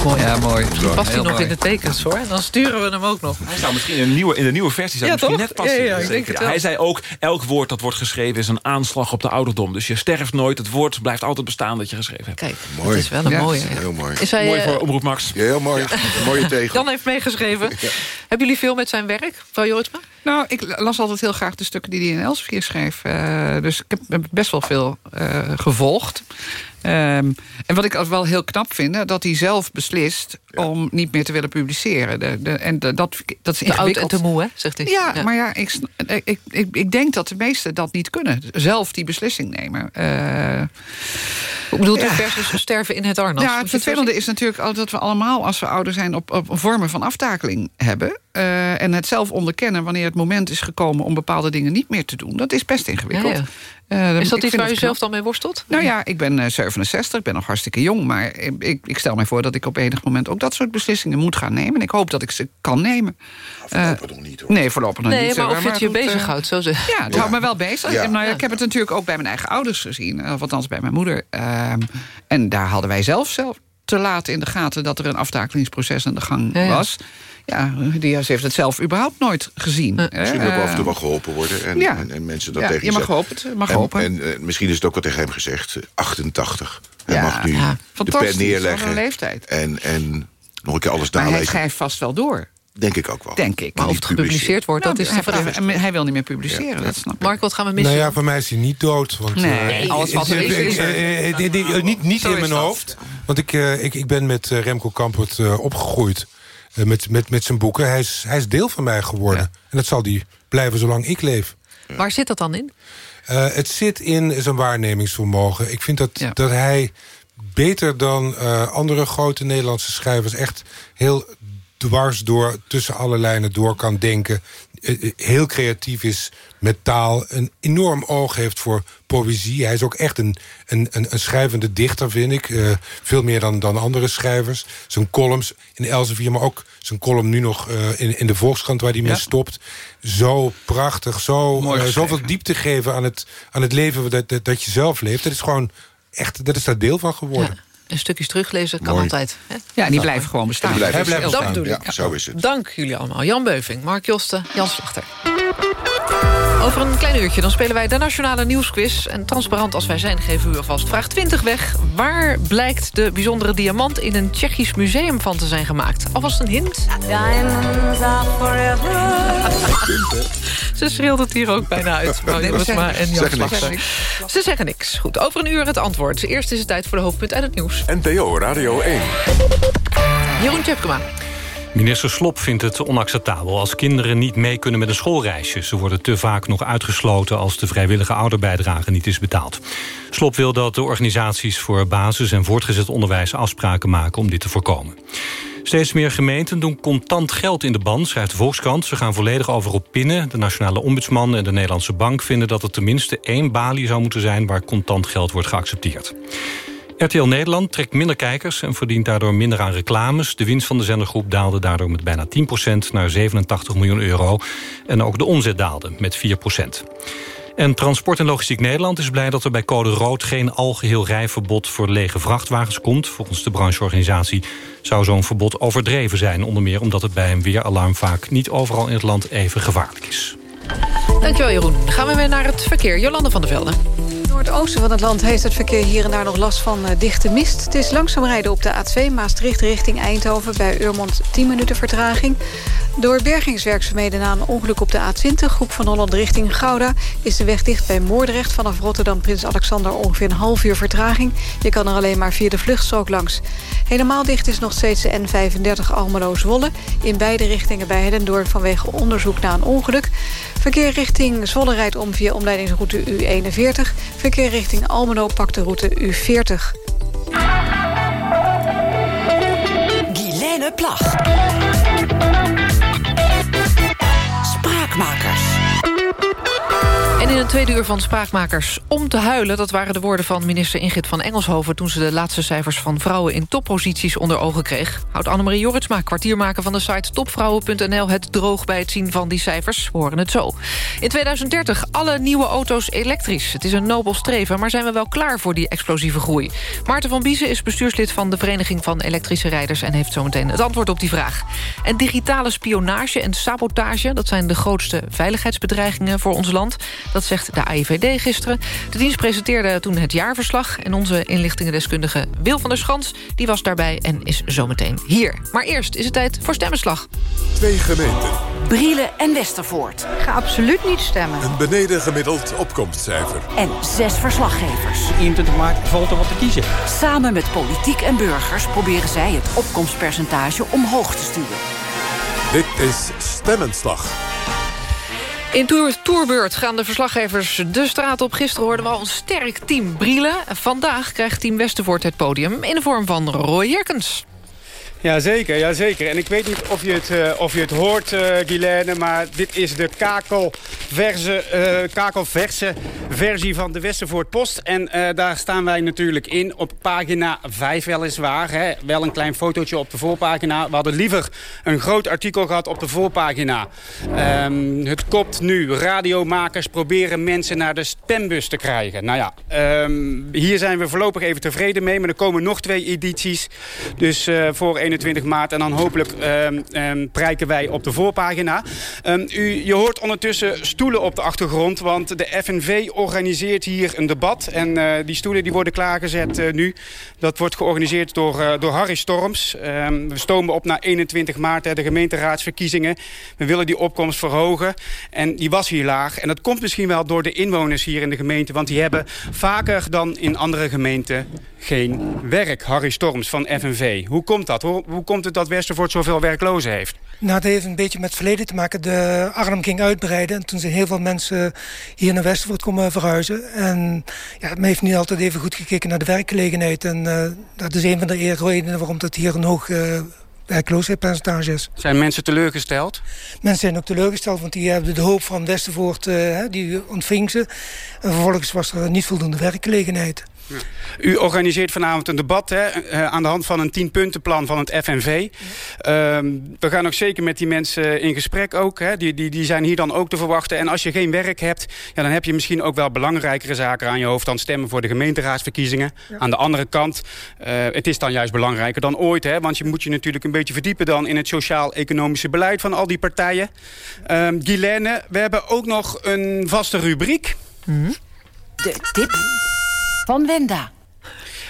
Mooi. Ja, mooi. Misschien past hij nog mooi. in de tekens, hoor. Dan sturen we hem ook nog. Hij zou misschien in een nieuwe, in de nieuwe versie zou Ja, misschien toch? net passen. Ja, ja, ik Zeker. denk het wel. Hij zei ook, elk woord dat wordt geschreven is een aanslag op de ouderdom. Dus je sterft nooit, het woord blijft altijd bestaan dat je geschreven hebt. Kijk, Mooi. dat is wel een Ja. mooie. Heel mooi. Is hij, Mooi eh, voor Omroep Max. Ja, heel mooi. Mooie tegen. Jan heeft meegeschreven. Hebben jullie veel met zijn werk, mevrouw Joritsma? Nou, ik las altijd heel graag de stukken die hij in Elsevier schreef. Eh, dus ik heb best wel veel eh, gevolgd. Ehm, en wat ik als wel heel knap vind, dat hij zelf beslist om niet meer te willen publiceren. De, de, en de, dat, dat is Te oud en ingewikkeld. te moe, hè, zegt hij. Ja, Ja. maar ja, ik, sn- ik, ik, ik, ik denk dat de meesten dat niet kunnen. Zelf die beslissing nemen. Eh, Hoe bedoelt u versus sterven in het harnas? ja, het vervelende is natuurlijk dat we allemaal, als we ouder zijn, op, op vormen van aftakeling hebben. Eh, en het zelf onderkennen wanneer het moment is gekomen om bepaalde dingen niet meer te doen. Dat is best ingewikkeld. Ja, ja. Eh, Is dat iets waar u het zelf dan mee worstelt? Nou ja, ik ben eh, 67, ik ben nog hartstikke jong. Maar ik, ik, stel mij voor dat ik op enig moment ook dat soort beslissingen moet gaan nemen. En ik hoop dat ik ze kan nemen. voorlopig nog niet hoor. Nee, voorlopig nog Nee, niet. maar of je het je eh, bezighoudt, zo zeg. Ja, het houdt me wel bezig. En, nou ja, ik heb het natuurlijk ook bij mijn eigen ouders gezien. eh, Of althans bij mijn moeder. Ehm, en daar hadden wij zelf, zelf te laat in de gaten... dat er een aftakelingsproces aan de gang Ja, ja. was. Ja, die heeft het zelf überhaupt nooit gezien. Misschien ook Eh, af en toe wel geholpen worden. En, ja. en, en mensen dat Ja, tegen je mag zeggen. hopen, mag en, hopen. En eh, misschien is het ook wat tegen hem gezegd. eh, 88. Hij Ja, mag nu ja. de pen neerleggen. leeftijd. En, en nog een keer alles Maar hij schrijft vast wel door. Denk ik ook wel. Denk ik. Maar of het gepubliceerd wordt, dat Nou, is de hij, vraag. hij- wil niet meer publiceren, dat snap ik. Mark, wat gaan we missen? Nou ja, voor mij is hij niet dood. Want, Nee, eh, alles wat er eh, is, is er. eh, eh, eh, eh, eh, Niet, niet in mijn hoofd. Want ik, eh, ik, ik ben met eh, Remco Kampert eh, opgegroeid. Eh, met, met, met zijn boeken. Hij is, hij is deel van mij geworden. En dat zal die blijven zolang ik leef. Waar zit dat dan in? Eh, het zit in zijn waarnemingsvermogen. Ik vind dat, dat hij beter dan uh, andere grote Nederlandse schrijvers... echt heel dwars door, tussen alle lijnen door kan denken. Uh, heel creatief is met taal. Een enorm oog heeft voor poëzie. Hij is ook echt een, een, een, een schrijvende dichter, vind ik. Uh, veel meer dan, dan andere schrijvers. Zijn columns in Elsevier, maar ook zijn column nu nog uh, in, in de Volkskrant... waar hij mee stopt. Zo prachtig, zo, uh, zoveel diepte geven aan het, aan het leven dat, dat, dat je zelf leeft. Dat is gewoon echt, dat is daar deel van geworden. Ja en stukjes teruglezen kan Mooi. altijd. Hè? Ja, die blijven gewoon bestaan. Die blijven bestaan. Dat bedoel ik. Ja, zo is het. Dank jullie allemaal. Jan Beuving, Mark Josten, Jan Slachter. Over een klein uurtje dan spelen wij de Nationale Nieuwsquiz. En transparant als wij zijn geven u alvast vraag 20 weg. Waar blijkt de bijzondere diamant in een Tsjechisch museum van te zijn gemaakt? Alvast een hint? Diamonds are forever. Ze schreeuwt het hier ook bijna uit. Nee, Jorisma zeggen en. Jan. Slachter. Ze zeggen niks. Goed, over een uur het antwoord. Eerst is het tijd voor de hoofdpunt uit het nieuws. NPO Radio 1. Jeroen Tjepkema. Minister Slop vindt het onacceptabel als kinderen niet mee kunnen met een schoolreisje. Ze worden te vaak nog uitgesloten als de vrijwillige ouderbijdrage niet is betaald. Slop wil dat de organisaties voor basis- en voortgezet onderwijs afspraken maken om dit te voorkomen. Steeds meer gemeenten doen contant geld in de band, schrijft de Volkskrant. Ze gaan volledig over op pinnen. De Nationale Ombudsman en de Nederlandse Bank vinden dat er tenminste één balie zou moeten zijn waar contant geld wordt geaccepteerd. RTL Nederland trekt minder kijkers en verdient daardoor minder aan reclames. De winst van de zendergroep daalde daardoor met bijna 10% naar 87 miljoen euro. En ook de omzet daalde met 4%. En Transport en Logistiek Nederland is blij dat er bij code rood... geen algeheel rijverbod voor lege vrachtwagens komt. Volgens de brancheorganisatie zou zo'n verbod overdreven zijn. Onder meer omdat het bij een weeralarm vaak niet overal in het land even gevaarlijk is. Dankjewel Jeroen. Dan gaan we weer naar het verkeer. Jolande van der Velde. Noordoosten van het land heeft het verkeer hier en daar nog last van uh, dichte mist. Het is langzaam rijden op de A2 Maastricht richting Eindhoven... bij Urmond 10 minuten vertraging. Door bergingswerkzaamheden na een ongeluk op de A20... groep van Holland richting Gouda... is de weg dicht bij Moordrecht vanaf Rotterdam Prins Alexander... ongeveer een half uur vertraging. Je kan er alleen maar via de vluchtstrook langs. Helemaal dicht is nog steeds de N35 Almelo-Zwolle. In beide richtingen bij Hedendorn vanwege onderzoek na een ongeluk. Verkeer richting Zwolle rijdt om via omleidingsroute U41. Verkeer richting Almelo pakt de route U40. Guilaine Plag. En in het tweede uur van Spraakmakers om te huilen... dat waren de woorden van minister Ingrid van Engelshoven... toen ze de laatste cijfers van vrouwen in topposities onder ogen kreeg. Houdt Annemarie Jorritsma, kwartiermaker van de site topvrouwen.nl... het droog bij het zien van die cijfers? Horen het zo. In 2030 alle nieuwe auto's elektrisch. Het is een nobel streven, maar zijn we wel klaar voor die explosieve groei? Maarten van Biezen is bestuurslid van de Vereniging van Elektrische Rijders... en heeft zometeen het antwoord op die vraag. En digitale spionage en sabotage... dat zijn de grootste veiligheidsbedreigingen voor ons land... Dat zegt de AIVD gisteren. De dienst presenteerde toen het jaarverslag... en onze inlichtingendeskundige Wil van der Schans... die was daarbij en is zometeen hier. Maar eerst is het tijd voor stemmenslag. Twee gemeenten. Brielen en Westervoort. Ik ga absoluut niet stemmen. Een beneden gemiddeld opkomstcijfer. En zes verslaggevers. 21 maart valt er wat te kiezen. Samen met politiek en burgers proberen zij het opkomstpercentage omhoog te sturen. Dit is Stemmenslag. In Tour, Tourbeurt gaan de verslaggevers de straat op. Gisteren hoorden we al een sterk team Brielen. Vandaag krijgt team Westervoort het podium in de vorm van Roy Jerkens. Jazeker, jazeker. En ik weet niet of je het, uh, of je het hoort, uh, Guilaine... maar dit is de kakelverse, uh, kakelverse versie van de Westervoort Post. En daar staan wij natuurlijk in op pagina 5 weliswaar. Hè. Wel een klein fotootje op de voorpagina. We hadden liever een groot artikel gehad op de voorpagina. Um, het kopt nu. Radiomakers proberen mensen naar de stembus te krijgen. Nou ja, um, hier zijn we voorlopig even tevreden mee. Maar er komen nog twee edities. Dus voor 21 maart. En dan hopelijk um, prijken wij op de voorpagina. Um, u, je hoort ondertussen stoelen op de achtergrond. Want de FNV organiseert hier een debat. En uh, die stoelen die worden klaargezet uh, nu. Dat wordt georganiseerd door, uh, door Harry Storms. we stomen op naar 21 maart, hè, de gemeenteraadsverkiezingen. We willen die opkomst verhogen. En die was hier laag. En dat komt misschien wel door de inwoners hier in de gemeente. Want die hebben vaker dan in andere gemeenten geen werk. Harry Storms van FNV. Hoe komt dat? Hoe komt het dat Westervoort zoveel werklozen heeft? Nou, het heeft een beetje met het verleden te maken. De Arnhem ging uitbreiden en toen zijn heel veel mensen hier naar Westervoort komen verhuizen. En ja, men heeft niet altijd even goed gekeken naar de werkgelegenheid. En uh, dat is een van de redenen waarom het hier een hoog uh, is. Zijn mensen teleurgesteld? Mensen zijn ook teleurgesteld, want die hebben de hoop van Westervoort, uh, die ontving ze. En vervolgens was er niet voldoende werkgelegenheid. U organiseert vanavond een debat hè, uh, aan de hand van een tienpuntenplan van het FNV. Ja. Uh, we gaan ook zeker met die mensen in gesprek ook. Hè. Die, die, die zijn hier dan ook te verwachten. En als je geen werk hebt, ja, dan heb je misschien ook wel belangrijkere zaken aan je hoofd... dan stemmen voor de gemeenteraadsverkiezingen. Ja. Aan de andere kant, uh, het is dan juist belangrijker dan ooit. Hè, want je moet je natuurlijk een beetje verdiepen dan... in het sociaal-economische beleid van al die partijen. Uh, Guilaine, we hebben ook nog een vaste rubriek. Mm -hmm. De tip van Wenda.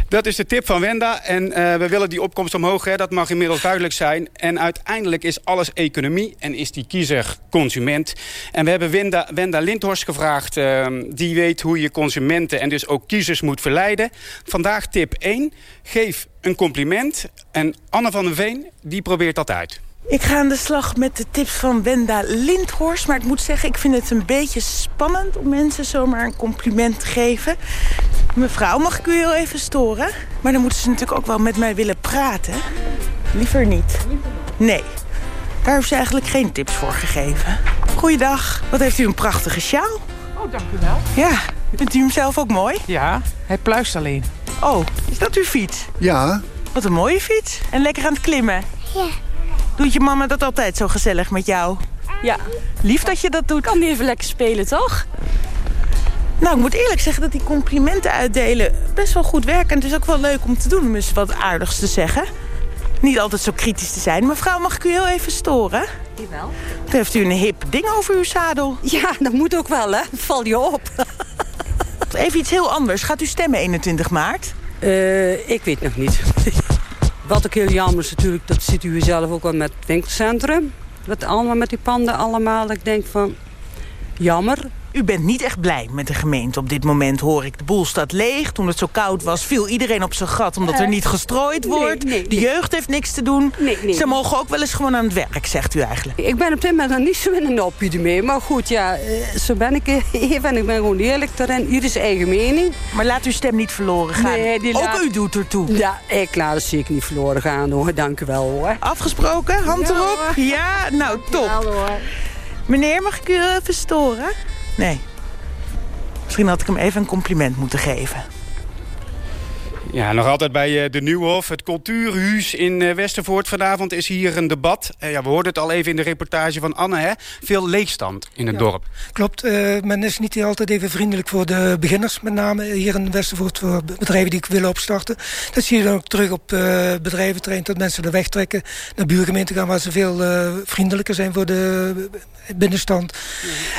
Dat is de tip van Wenda. En uh, we willen die opkomst omhoog. Hè. Dat mag inmiddels duidelijk zijn. En uiteindelijk is alles economie. En is die kiezer consument. En we hebben Wenda, Wenda Lindhorst gevraagd. Uh, die weet hoe je consumenten en dus ook kiezers moet verleiden. Vandaag tip 1. Geef een compliment. En Anne van der Veen, die probeert dat uit. Ik ga aan de slag met de tips van Wenda Lindhorst. Maar ik moet zeggen, ik vind het een beetje spannend... om mensen zomaar een compliment te geven. Mevrouw, mag ik u heel even storen? Maar dan moeten ze natuurlijk ook wel met mij willen praten. Liever niet. Nee. Daar heeft ze eigenlijk geen tips voor gegeven. Goeiedag. Wat heeft u een prachtige sjaal. Oh, dank u wel. Ja. Vindt u hem zelf ook mooi? Ja, hij pluist alleen. Oh, is dat uw fiets? Ja. Wat een mooie fiets. En lekker aan het klimmen. Ja. Doet je mama dat altijd zo gezellig met jou? Ja. Lief dat je dat doet. Kan die even lekker spelen, toch? Nou, ik moet eerlijk zeggen dat die complimenten uitdelen best wel goed werken. En het is ook wel leuk om te doen, om eens wat aardigs te zeggen. Niet altijd zo kritisch te zijn. Mevrouw, mag ik u heel even storen? Jawel. Dan heeft u een hip ding over uw zadel. Ja, dat moet ook wel, hè. Val je op. Even iets heel anders. Gaat u stemmen 21 maart? Uh, ik weet nog niet. Wat ook heel jammer is natuurlijk, dat ziet u zelf ook wel met het winkelcentrum. Wat allemaal met die panden allemaal. Ik denk van, jammer. U bent niet echt blij met de gemeente op dit moment, hoor ik. De boel staat leeg. Toen het zo koud was, viel iedereen op zijn gat... omdat er niet gestrooid wordt. Nee, nee, de jeugd heeft niks te doen. Nee, Ze mogen ook wel eens gewoon aan het werk, zegt u eigenlijk. Ik ben op dit moment nog niet zo in een opbieden mee. Maar goed, ja, zo ben ik even. En ik ben gewoon eerlijk erin. Ieder zijn eigen mening. Maar laat uw stem niet verloren gaan. Die ook laat... u doet ertoe. Ja, ik laat het zeker niet verloren gaan, hoor. Dank u wel, hoor. Afgesproken? Hand ja, erop? Hoor. Ja, nou, top. Hoor. Meneer, mag ik u even storen? Nee. Misschien had ik hem even een compliment moeten geven. Ja, nog altijd bij uh, de Nieuwhof. Het Cultuurhuis in uh, Westervoort. Vanavond is hier een debat. Uh, ja, we hoorden het al even in de reportage van Anne. Hè? Veel leegstand in het ja, dorp. Klopt. men is niet altijd even vriendelijk voor de beginners. Met name hier in Westervoort voor bedrijven die willen opstarten. Dat zie je dan ook terug op bedrijventerrein. Dat mensen er wegtrekken. Naar buurgemeenten gaan waar ze veel vriendelijker zijn voor de binnenstand.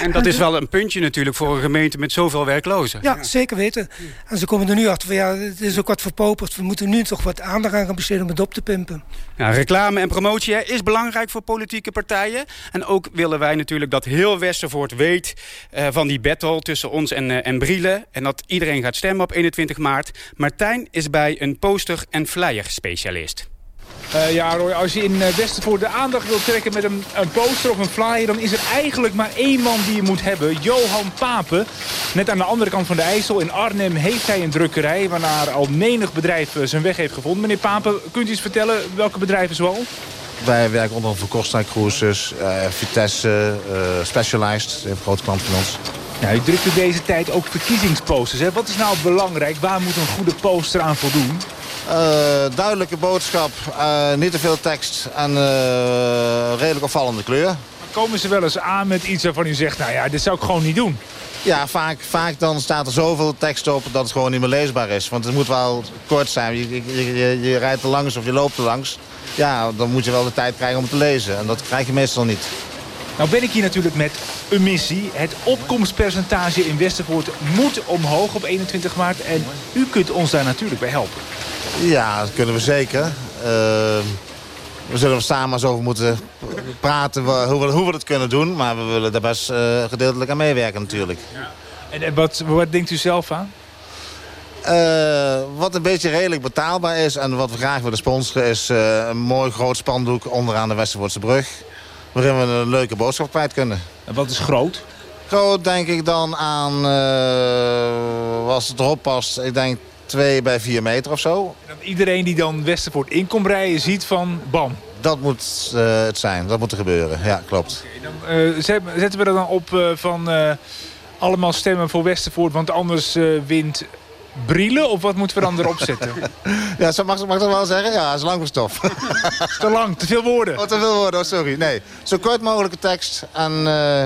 En dat is wel een puntje natuurlijk voor een gemeente met zoveel werklozen. Ja, ja. zeker weten. En ze komen er nu achter van ja, het is ook wat We moeten nu toch wat aandacht aan gaan besteden om het op te pimpen. Ja, reclame en promotie is belangrijk voor politieke partijen. En ook willen wij natuurlijk dat heel Westervoort weet uh, van die battle tussen ons en, uh, en Brielen. En dat iedereen gaat stemmen op 21 maart. Martijn is bij een poster- en flyer specialist. Uh, ja, Roy, als je in uh, Westervoort de aandacht wilt trekken met een, een, poster of een flyer... dan is er eigenlijk maar één man die je moet hebben. Johan Papen. Net aan de andere kant van de IJssel. In Arnhem heeft hij een drukkerij... waarnaar al menig bedrijf uh, zijn weg heeft gevonden. Meneer Papen, kunt u eens vertellen welke bedrijven zoal? Wij werken onder andere voor Costa Cruises, Vitesse, Specialized. Een grote klant van ons. Ja, u drukt in deze tijd ook verkiezingsposters. Hè? Wat is nou belangrijk? Waar moet een goede poster aan voldoen? Uh, duidelijke boodschap, uh, niet te veel tekst en uh, redelijk opvallende kleur. Komen ze wel eens aan met iets waarvan u zegt, nou ja, dit zou ik gewoon niet doen? Ja, vaak, vaak dan staat er zoveel tekst op dat het gewoon niet meer leesbaar is. Want het moet wel kort zijn. Je, je, je, je rijdt er langs of je loopt er langs. Ja, dan moet je wel de tijd krijgen om te lezen. En dat krijg je meestal niet. Nou ben ik hier natuurlijk met een missie. Het opkomstpercentage in Westervoort moet omhoog op 21 maart. En u kunt ons daar natuurlijk bij helpen. Ja, dat kunnen we zeker. Uh, we zullen er samen eens over moeten praten hoe we, hoe we dat kunnen doen. Maar we willen daar best uh, gedeeltelijk aan meewerken natuurlijk. Ja. En, en wat, wat denkt u zelf aan? Eh, wat een beetje redelijk betaalbaar is en wat we graag willen sponsoren... is eh, een mooi groot spandoek onderaan de Westervoortse brug... waarin we een leuke boodschap kwijt kunnen. En wat is groot? Groot denk ik dan aan, uh, als het erop past, ik denk 2 bij 4 meter of zo. En iedereen die dan Westervoort in komt rijden ziet van bam. Dat moet uh, het zijn, dat moet er gebeuren, ja klopt. Okay, dan, uh, zetten we er dan op van allemaal stemmen voor Westervoort, want anders wint Brielen? Of wat moeten we dan erop zetten? ja, zo mag, mag ik dat wel zeggen? Ja, is lang voor stof. te lang, te veel woorden. Oh, te veel woorden, oh, sorry. Nee, zo kort mogelijke tekst. En, uh,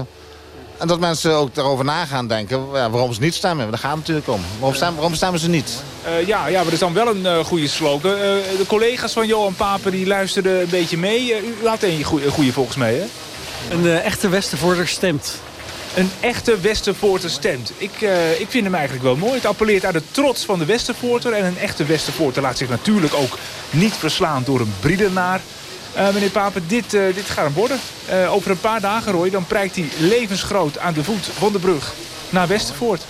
en dat mensen ook daarover na gaan denken ja, waarom ze niet stemmen. Daar gaat het natuurlijk om. Waarom stemmen, waarom stemmen ze niet? Uh, ja, ja, maar dat is dan wel een uh, goede slogan. de collega's van Johan Papen die luisterden een beetje mee. u had een goede, goede volgens mij, hè? Een echte Westervoorder stemt een echte Westervoorter stemt. Ik, uh, ik vind hem eigenlijk wel mooi. Het appelleert aan de trots van de Westervoorter. En een echte Westervoorter laat zich natuurlijk ook niet verslaan door een Briedenaar. Uh, meneer Papen, dit, uh, dit gaat hem worden. over een paar dagen, Roy, dan prijkt hij levensgroot aan de voet van de brug naar Westervoort.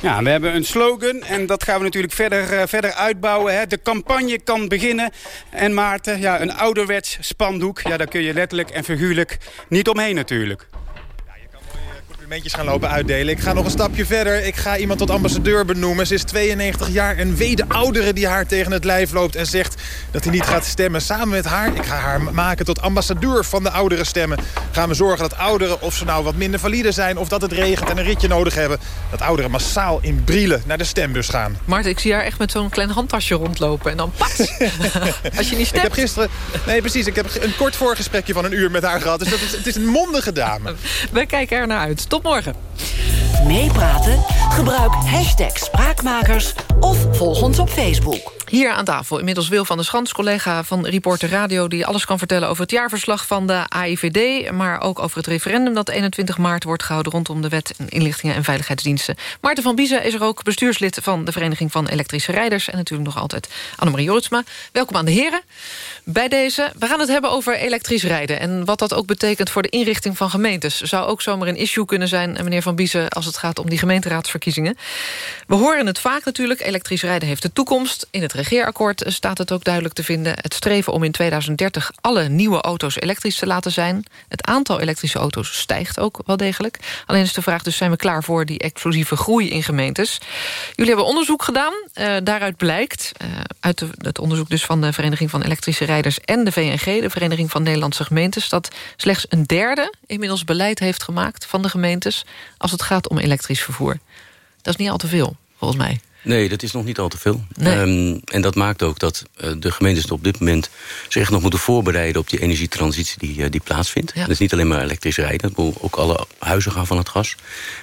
Ja, we hebben een slogan en dat gaan we natuurlijk verder, verder uitbouwen. Hè. De campagne kan beginnen. En Maarten, ja, een ouderwets spandoek. Ja, daar kun je letterlijk en figuurlijk niet omheen natuurlijk complimentjes gaan lopen uitdelen. Ik ga nog een stapje verder. Ik ga iemand tot ambassadeur benoemen. Ze is 92 jaar en wede oudere die haar tegen het lijf loopt... en zegt dat hij niet gaat stemmen. Samen met haar, ik ga haar maken tot ambassadeur van de oudere stemmen... gaan we zorgen dat ouderen, of ze nou wat minder valide zijn... of dat het regent en een ritje nodig hebben... dat ouderen massaal in Brielen naar de stembus gaan. Maarten, ik zie haar echt met zo'n klein handtasje rondlopen... en dan pas, als je niet stemt. Ik heb gisteren... Nee, precies. Ik heb een kort voorgesprekje van een uur met haar gehad. Dus dat is, het is een mondige dame. Wij kijken er naar uit. Tot morgen. Meepraten? Gebruik hashtag Spraakmakers of volg ons op Facebook. Hier aan tafel inmiddels Wil van der Schans, collega van Reporter Radio... die alles kan vertellen over het jaarverslag van de AIVD... maar ook over het referendum dat 21 maart wordt gehouden... rondom de wet inlichtingen en veiligheidsdiensten. Maarten van Biezen is er ook bestuurslid van de Vereniging van Elektrische Rijders... en natuurlijk nog altijd Annemarie Joritsma. Welkom aan de heren. Bij deze, we gaan het hebben over elektrisch rijden... en wat dat ook betekent voor de inrichting van gemeentes. Zou ook zomaar een issue kunnen zijn, meneer Van Biezen... als het gaat om die gemeenteraadsverkiezingen. We horen het vaak natuurlijk, elektrisch rijden heeft de toekomst. In het regeerakkoord staat het ook duidelijk te vinden. Het streven om in 2030 alle nieuwe auto's elektrisch te laten zijn. Het aantal elektrische auto's stijgt ook wel degelijk. Alleen is de vraag dus, zijn we klaar voor die explosieve groei in gemeentes? Jullie hebben onderzoek gedaan. Uh, daaruit blijkt, uh, uit het onderzoek dus van de Vereniging van Elektrische Rijders... en de VNG, de Vereniging van Nederlandse Gemeentes... dat slechts een derde inmiddels beleid heeft gemaakt van de gemeentes... als het gaat om elektrisch vervoer. Dat is niet al te veel, volgens mij. Nee, dat is nog niet al te veel. Nee. Um, en dat maakt ook dat uh, de gemeentes op dit moment... zich echt nog moeten voorbereiden op die energietransitie die, uh, die plaatsvindt. Ja. Dat is niet alleen maar elektrisch rijden. Ook alle huizen gaan van het gas.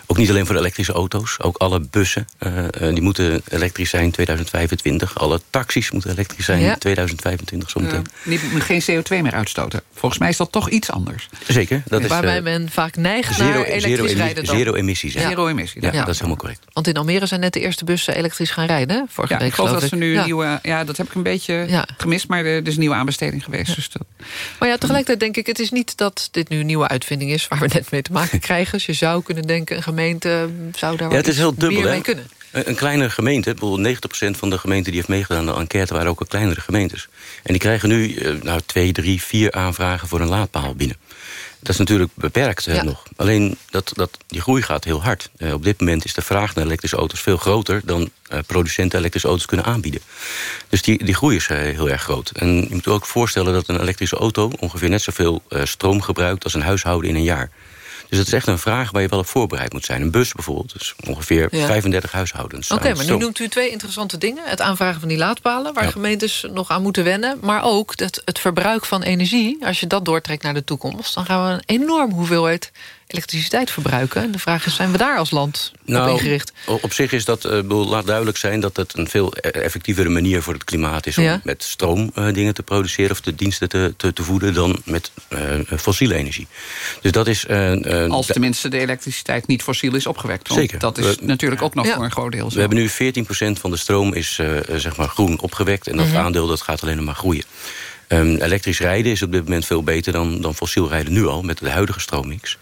Ook niet alleen voor de elektrische auto's. Ook alle bussen uh, die moeten elektrisch zijn in 2025. Alle taxis moeten elektrisch zijn in 2025 zometeen. Ja. Die geen CO2 meer uitstoten. Volgens mij is dat toch iets anders. Zeker. Dat Waarbij is, men vaak neigt zero, naar elektrisch zero rijden dan. Zero emissies. Ja. Zero emissie. Ja, dat is helemaal correct. Want in Almere zijn net de eerste bussen elektrisch gaan rijden. Vorige ja, week ik geloof dat ik. ze nu ja. nieuwe... Ja, dat heb ik een beetje ja. gemist, maar er is een nieuwe aanbesteding geweest. Ja. Dus dat... Maar ja, tegelijkertijd denk ik, het is niet dat dit nu een nieuwe uitvinding is... waar we net mee te maken krijgen. Dus je zou kunnen denken, een gemeente zou daar ja, het is heel dubbel, mee kunnen. Een, kleinere gemeente, bijvoorbeeld 90% van de gemeenten... die heeft meegedaan aan de enquête waren ook al kleinere gemeentes. En die krijgen nu nou, twee, drie, vier aanvragen voor een laadpaal binnen. Dat is natuurlijk beperkt ja. nog. Alleen dat, dat, die groei gaat heel hard. Uh, op dit moment is de vraag naar elektrische auto's veel groter... dan uh, producenten elektrische auto's kunnen aanbieden. Dus die, die groei is uh, heel erg groot. En je moet je ook voorstellen dat een elektrische auto... ongeveer net zoveel stroom gebruikt als een huishouden in een jaar. Dus het is echt een vraag waar je wel op voorbereid moet zijn. Een bus bijvoorbeeld, dus ongeveer ja. 35 huishoudens. Oké, okay, maar nu noemt u twee interessante dingen. Het aanvragen van die laadpalen, waar ja. gemeentes nog aan moeten wennen. Maar ook dat het verbruik van energie, als je dat doortrekt naar de toekomst... dan gaan we een enorm hoeveelheid elektriciteit verbruiken. En de vraag is, zijn we daar als land nou, op ingericht? Op zich is dat, uh, laat duidelijk zijn dat het een veel effectievere manier voor het klimaat is... om ja? met stroom uh, dingen te produceren of de diensten te, te, te voeden... dan met uh, fossiele energie. Dus dat is... als tenminste de elektriciteit niet fossiel is opgewekt. Zeker. Dat is we, natuurlijk ook nog ja. voor een groot deel zo. We hebben nu 14% van de stroom is zeg maar groen opgewekt... en dat mm -hmm. aandeel dat gaat alleen maar groeien. Um, elektrisch rijden is op dit moment veel beter dan, dan fossiel rijden nu al... met de huidige stroommix.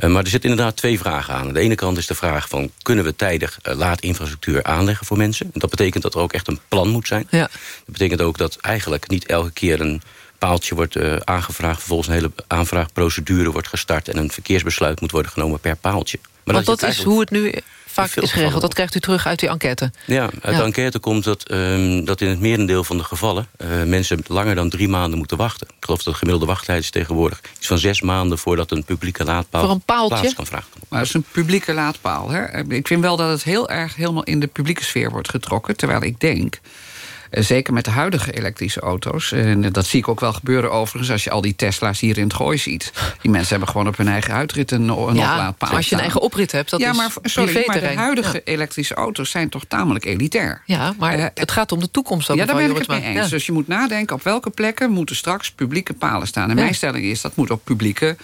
Uh, maar er zitten inderdaad twee vragen aan. Aan de ene kant is de vraag van... kunnen we tijdig uh, laadinfrastructuur aanleggen voor mensen? En dat betekent dat er ook echt een plan moet zijn. Ja. Dat betekent ook dat eigenlijk niet elke keer een paaltje wordt uh, aangevraagd... vervolgens een hele aanvraagprocedure wordt gestart... en een verkeersbesluit moet worden genomen per paaltje. Maar Want dat, dat is hoe het nu vaak is geregeld. Dat krijgt u terug uit die enquête. Ja, uit ja. de enquête komt dat, um, dat in het merendeel van de gevallen... Uh, mensen langer dan drie maanden moeten wachten. Ik geloof dat de gemiddelde wachttijd is tegenwoordig... iets van zes maanden voordat een publieke laadpaal Voor een paaltje? plaats kan vragen. Maar dat is een publieke laadpaal. Hè? Ik vind wel dat het heel erg helemaal in de publieke sfeer wordt getrokken. Terwijl ik denk... Zeker met de huidige elektrische auto's. En dat zie ik ook wel gebeuren overigens... als je al die Tesla's hier in het gooi ziet. Die mensen hebben gewoon op hun eigen uitrit een, een ja, als je een eigen oprit hebt, dat ja, is maar, sorry, maar de huidige ja. elektrische auto's zijn toch tamelijk elitair. Ja, maar uh, het gaat om de toekomst ook. Ja, daar ben ik het mee maar. eens. Ja. Dus je moet nadenken op welke plekken moeten straks publieke palen staan. En mijn stelling is, dat moet op publieke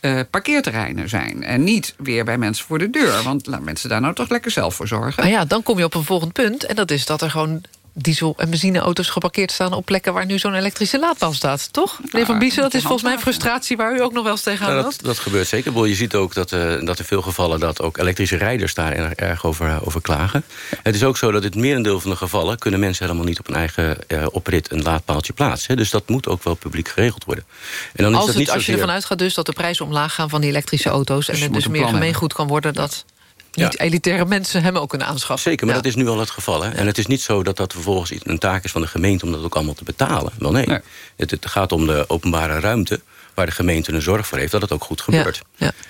uh, parkeerterreinen zijn. En niet weer bij mensen voor de deur. Want laat mensen daar nou toch lekker zelf voor zorgen. Maar ja, dan kom je op een volgend punt. En dat is dat er gewoon diesel- en benzineauto's geparkeerd staan... op plekken waar nu zo'n elektrische laadpaal staat, toch? Meneer Van Biesen, dat is volgens mij een frustratie... waar u ook nog wel eens tegenaan nou, loopt. dat, dat gebeurt zeker. Je ziet ook dat, uh, dat in veel gevallen... dat ook elektrische rijders daar erg, erg over, over klagen. Het is ook zo dat in het merendeel van de gevallen... kunnen mensen helemaal niet op een eigen uh, oprit een laadpaaltje plaatsen. Dus dat moet ook wel publiek geregeld worden. En dan is als, dat het, niet als je ervan uitgaat dus dat de prijzen omlaag gaan... van die elektrische auto's... Dus en het dus meer gemeengoed kan worden... dat niet ja. elitaire mensen hem ook kunnen aanschaffen. Zeker, maar ja. dat is nu al het geval. Hè? En het is niet zo dat dat vervolgens een taak is van de gemeente... om dat ook allemaal te betalen. Wel nee, nee. Het, het, gaat om de openbare ruimte waar de gemeente een zorg voor heeft... dat het ook goed gebeurt.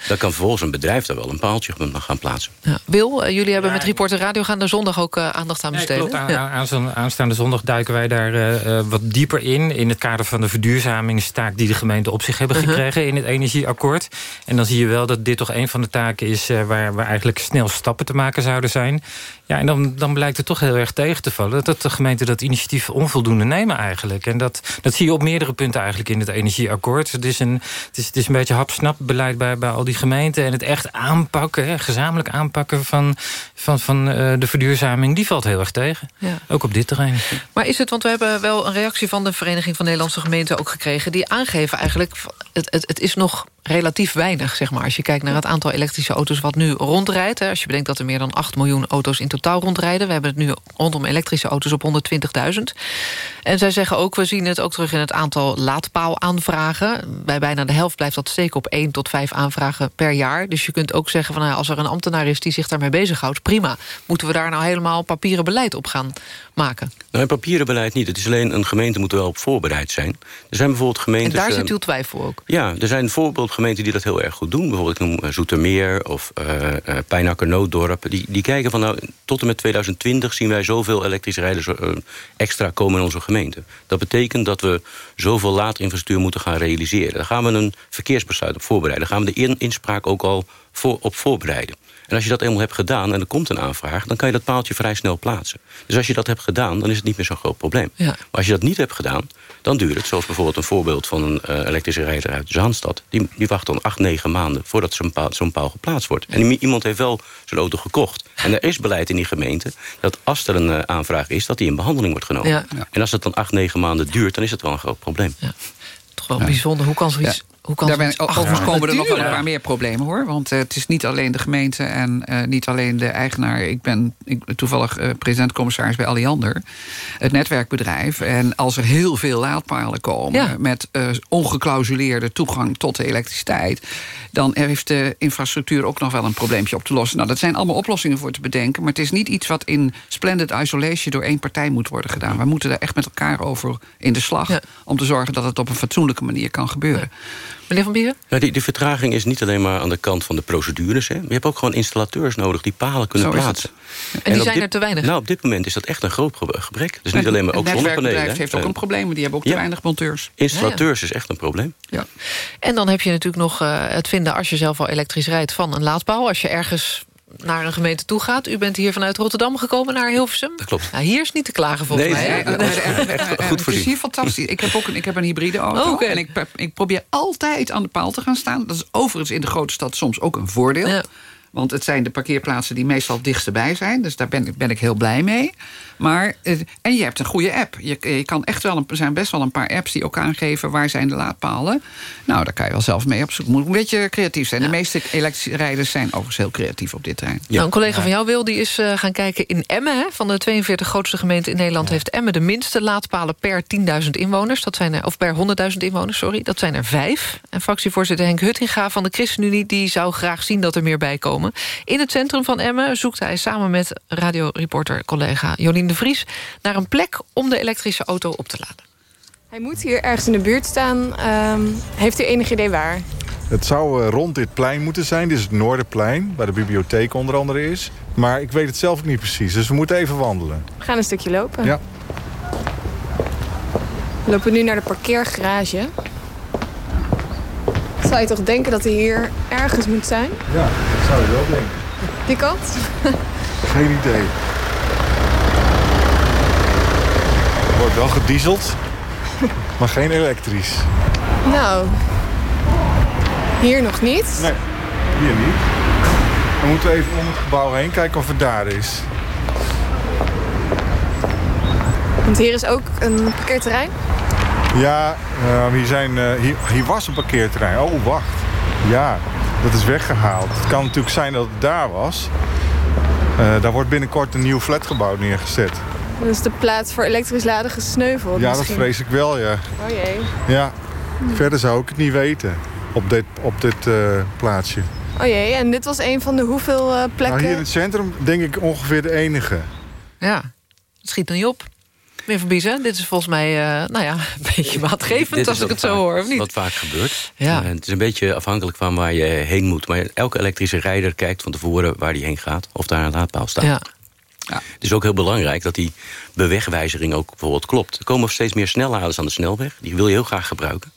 Dan kan vervolgens een bedrijf daar wel een paaltje gaan plaatsen. Wil, uh, jullie hebben met Reporter Radio gaan er zondag ook uh, aandacht aan besteden. Klopt, aan, aan, aanstaande zondag duiken wij daar uh, wat dieper in... in het kader van de verduurzamingstaak die de gemeente op zich hebben gekregen... Uh -huh. in het energieakkoord. En dan zie je wel dat dit toch een van de taken is... waar, waar eigenlijk snel stappen te maken zouden zijn. Ja, en dan, dan blijkt het toch heel erg tegen te vallen... dat de gemeente dat initiatief onvoldoende nemen eigenlijk. En dat, dat zie je op meerdere punten eigenlijk in het energieakkoord. Het is een, het is, het is een beetje hap-snap beleid bij, bij al die gemeenten... en het echt aanpakken, hè, gezamenlijk aanpakken van, van, van uh, de verduurzaming... die valt heel erg tegen, ja. ook op dit terrein. Maar is het, want we hebben wel een reactie van de Vereniging van Nederlandse Gemeenten ook gekregen... die aangeven eigenlijk, het, het, het is nog relatief weinig, zeg maar. Als je kijkt naar het aantal elektrische auto's wat nu rondrijdt... Hè, als je bedenkt dat er meer dan 8 miljoen auto's in totaal rondrijden... we hebben het nu rondom elektrische auto's op 120.000. En zij zeggen ook, we zien het ook terug in het aantal laadpaalaanvragen. Bij bijna de helft blijft dat steken op 1 tot 5 aanvragen per jaar. Dus je kunt ook zeggen, van, nou, als er een ambtenaar is... die zich daarmee bezighoudt, prima. Moeten we daar nou helemaal papieren beleid op gaan maken? Nou, een papieren beleid niet. Het is alleen, een gemeente moet er wel op voorbereid zijn. Er zijn bijvoorbeeld gemeentes... En daar zit uw twijfel ook? Ja, er zijn voorbeeld gemeenten die dat heel erg goed doen. Bijvoorbeeld ik noem Zoetermeer of uh, Pijnakker Nooddorp. Die, die kijken van nou, tot en met 2020 zien wij zoveel elektrische rijders extra komen in onze gemeente. Dat betekent dat we zoveel laadinfrastructuur moeten gaan realiseren. Daar gaan we een verkeersbesluit op voorbereiden. Daar gaan we de in inspraak ook al voor, op voorbereiden. En als je dat eenmaal hebt gedaan en er komt een aanvraag... dan kan je dat paaltje vrij snel plaatsen. Dus als je dat hebt gedaan, dan is het niet meer zo'n groot probleem. Ja. Maar als je dat niet hebt gedaan, dan duurt het... zoals bijvoorbeeld een voorbeeld van een uh, elektrische rijder uit Zaanstad... die, die wacht dan acht, negen maanden voordat zo'n paal, zo'n paal geplaatst wordt. En die, iemand heeft wel zijn auto gekocht. En er is beleid in die gemeente dat als er een uh, aanvraag is... dat die in behandeling wordt genomen. Ja. Ja. En als het dan acht, negen maanden duurt, dan is het wel een groot probleem. Toch wel bijzonder. Hoe kan zoiets... Hoe kan Daar ben, overigens komen er nog wel een paar meer problemen hoor. Want uh, het is niet alleen de gemeente en uh, niet alleen de eigenaar. Ik ben ik, toevallig uh, president-commissaris bij Alliander, het netwerkbedrijf. En als er heel veel laadpalen komen ja. met ongeclausuleerde toegang tot de elektriciteit, dan heeft de infrastructuur ook nog wel een probleempje op te lossen. Nou, dat zijn allemaal oplossingen voor te bedenken. Maar het is niet iets wat in splendid isolation door één partij moet worden gedaan. We moeten er echt met elkaar over in de slag. Ja. Om te zorgen dat het op een fatsoenlijke manier kan gebeuren. Meneer Van Bieren? Nou, die, die vertraging is niet alleen maar aan de kant van de procedures. Hè. Maar je hebt ook gewoon installateurs nodig die palen kunnen Zo plaatsen. En, en die zijn dit, er te weinig? Nou, op dit moment is dat echt een groot gebrek. Dus niet alleen maar ook zonnepanelen. Het heeft ook een probleem, die hebben ook te ja. weinig monteurs. Installateurs ja, ja. is echt een probleem. Ja. En dan heb je natuurlijk nog uh, het vinden, als je zelf al elektrisch rijdt... van een laadpaal. Als je ergens naar een gemeente toe gaat. U bent hier vanuit Rotterdam gekomen naar Hilversum. Dat klopt. Nou, hier is niet te klagen volgens nee, mij. Nee, goed Het is hier fantastisch. Ik heb ook een, ik heb een hybride auto. Oh, okay. En ik, ik probeer altijd aan de paal te gaan staan. Dat is overigens in de grote stad soms ook een voordeel. Ja. Want het zijn de parkeerplaatsen die meestal het dichtst bij zijn. Dus daar ben ik, ben ik heel blij mee. Maar, eh, en je hebt een goede app. Je, je kan echt wel een, er zijn best wel een paar apps die ook aangeven... waar zijn de laadpalen. Nou, daar kan je wel zelf mee op zoek. Moet een beetje creatief zijn. De meeste elektrische rijders zijn overigens heel creatief op dit terrein. Nou, een collega van jou, Wil, die is eh, gaan kijken in Emmen. Hè? Van de 42 grootste gemeenten in Nederland... heeft Emmen de minste laadpalen per 10.000 inwoners. Dat zijn er, of per 100.000 inwoners, sorry. Dat zijn er vijf. En fractievoorzitter Henk Huttinga van de ChristenUnie... die zou graag zien dat er meer bij komen. In het centrum van Emmen zoekt hij samen met radioreporter-collega Jolien de Vries... naar een plek om de elektrische auto op te laden. Hij moet hier ergens in de buurt staan. Ehm, heeft u enig idee waar? Het zou eh, rond dit plein moeten zijn. Dit is het Noorderplein, waar de bibliotheek onder andere is. Maar ik weet het zelf ook niet precies, dus we moeten even wandelen. We gaan een stukje lopen. Ja. We lopen nu naar de parkeergarage. Zou je toch denken dat hij hier ergens moet zijn? Ja, dat zou je wel denken. Die kant? Geen idee. Er wordt wel gedieseld, maar geen elektrisch. Nou, hier nog niet. Nee, hier niet. Dan moeten we even om het gebouw heen kijken of het daar is. Want hier is ook een parkeerterrein. Ja, uh, hier, zijn, uh, hier, hier, was een parkeerterrein. Oh, wacht. Ja, dat is weggehaald. Het kan natuurlijk zijn dat het daar was. Uh, daar wordt binnenkort een nieuw flatgebouw neergezet. Dat is de plaats voor elektrisch laden gesneuveld Ja, misschien. dat vrees ik wel, ja. Oh jee. Ja, verder zou ik het niet weten op dit, op dit plaatsje. Oh jee, en dit was een van de hoeveel plekken? Nou, hier in het centrum denk ik ongeveer de enige. Ja, het schiet er niet op. Meneer Van Biezen, dit is volgens mij uh, nou ja, een beetje maatgevend als ik het vaak, zo hoor, of niet? wat vaak gebeurt. Ja. Uh, het is een beetje afhankelijk van waar je heen moet. Maar elke elektrische rijder kijkt van tevoren waar hij heen gaat. Of daar een laadpaal staat. Ja. Ja. Het is ook heel belangrijk dat die bewegwijzering ook bijvoorbeeld klopt. Er komen steeds meer snelladers aan de snelweg. Die wil je heel graag gebruiken.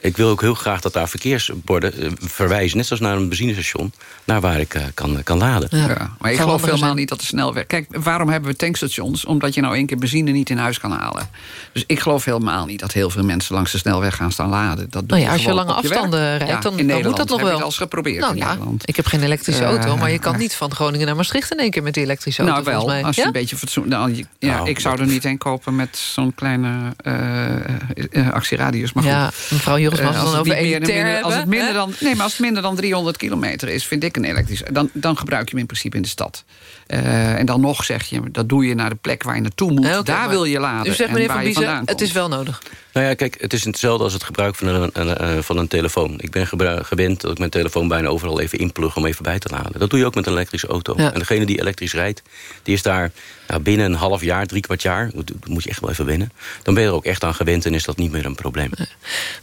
Ik wil ook heel graag dat daar verkeersborden verwijzen... net zoals naar een benzinestation, naar waar ik uh, kan, kan laden. Ja. ja maar ik geloof helemaal niet dat de snelweg... Kijk, waarom hebben we tankstations? Omdat je nou één keer benzine niet in huis kan halen. Dus ik geloof helemaal niet dat heel veel mensen langs de snelweg gaan staan laden. Dat nou ja, als je lange afstanden je rijdt, dan, ja, dan moet dat nog wel. Ik al geprobeerd nou, in ja, Nederland. Ik heb geen elektrische uh, auto, maar je kan niet van Groningen naar Maastricht... in één keer met die elektrische auto, Nou wel, mij. als je ja? een beetje fatsoen... Nou, ja, Nou, ik zou er niet heen kopen met zo'n kleine uh, actieradius. Maar goed. Ja, mevrouw Joris was dan over minder, als het minder dan, nee, maar als het minder dan 300 kilometer is, vind ik een elektrisch. Dan, dan gebruik je hem in principe in de stad. Uh, en dan nog zeg je, dat doe je naar de plek waar je naartoe moet. Okay, Daar wil je laden. Zegt en meneer Van Biezen, het is wel nodig. Nou ja, kijk, het is hetzelfde als het gebruik van een, een, een, van een telefoon. Ik ben gewend dat ik mijn telefoon bijna overal even inplug om even bij te laden. Dat doe je ook met een elektrische auto. Ja. En degene die elektrisch rijdt, die is daar nou, binnen een half jaar, drie kwart jaar... dat moet je echt wel even wennen. Dan ben je er ook echt aan gewend en is dat niet meer een probleem.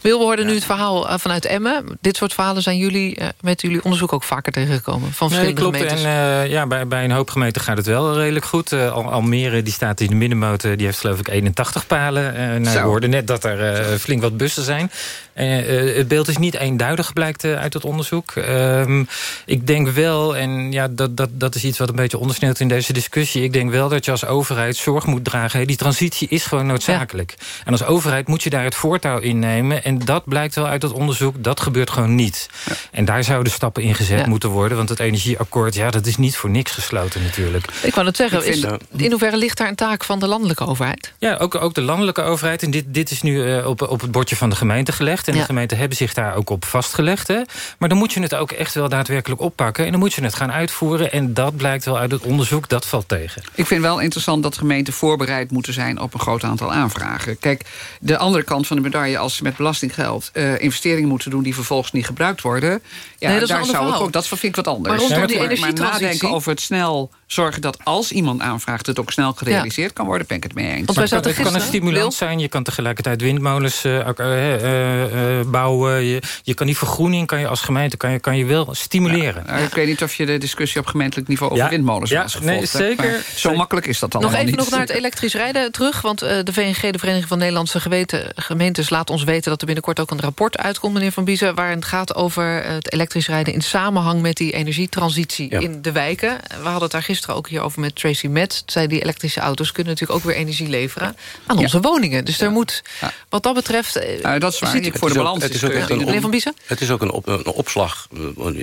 Wil, we hoorden nu het verhaal uh, vanuit Emmen. Dit soort verhalen zijn jullie uh, met jullie onderzoek ook vaker tegengekomen. Van nee, verschillende klopt. gemeentes. En, uh, ja, bij, bij een hoop gemeenten gaat het wel redelijk goed. Uh, Al Almere die staat in de middenmoot, die heeft geloof ik 81 palen. Uh, nou, we hoorden net dat er uh, flink wat bussen zijn. Uh, het beeld is niet eenduidig, blijkt uh, uit het onderzoek. Uh, ik denk wel, en ja, dat, dat, dat is iets wat een beetje ondersneeuwt in deze discussie... ik denk wel dat je als overheid zorg moet dragen. Die transitie is gewoon noodzakelijk. Ja. En als overheid moet je daar het voortouw in nemen. En dat blijkt wel uit het onderzoek, dat gebeurt gewoon niet. Ja. En daar zouden stappen in gezet ja. moeten worden. Want het energieakkoord, ja, dat is niet voor niks gesloten natuurlijk. Ik wou het zeggen, is, in hoeverre ligt daar een taak van de landelijke overheid? Ja, ook, ook de landelijke overheid. En dit, dit is nu uh, op, op het bordje van de gemeente gelegd. En ja. de gemeenten hebben zich daar ook op vastgelegd. Hè? Maar dan moet je het ook echt wel daadwerkelijk oppakken. En dan moet je het gaan uitvoeren. En dat blijkt wel uit het onderzoek, dat valt tegen. Ik vind wel interessant dat gemeenten voorbereid moeten zijn... op een groot aantal aanvragen. Kijk, de andere kant van de medaille... als ze met belastinggeld uh, investeringen moeten doen... die vervolgens niet gebruikt worden... Ja, nee, dat daar zou ik ook, dat vind ik wat anders. Maar rondom die maar, energietransitie... maar nadenken over het snel zorgen dat als iemand aanvraagt... het ook snel gerealiseerd ja. kan worden, ben ik het mee eens. Want wij zaten het kan een stimulans zijn. Je kan tegelijkertijd windmolens uh, uh, bouwen. Je, je kan die vergroening kan je als gemeente kan je, kan je wel stimuleren. Ja, ik weet niet of je de discussie op gemeentelijk niveau over ja. windmolens ja, was gevolgd. Nee, zeker. Maar zo makkelijk is dat nog allemaal even niet. nog naar het elektrisch rijden terug. Want de VNG, de Vereniging van Nederlandse Geweten, Gemeentes... laat ons weten dat er binnenkort ook een rapport uitkomt, meneer Van Biezen... waarin het gaat over het elektrisch rijden in samenhang met die energietransitie ja. in de wijken. We hadden het daar gisteren ook hier over met Tracy Metz. Zei die elektrische auto's kunnen natuurlijk ook weer energie leveren aan onze woningen. Dus er moet Wat dat betreft... Uh, dat is waar, voor de balans het is ook echt een, van Biesen? Het is ook een, op, een opslag.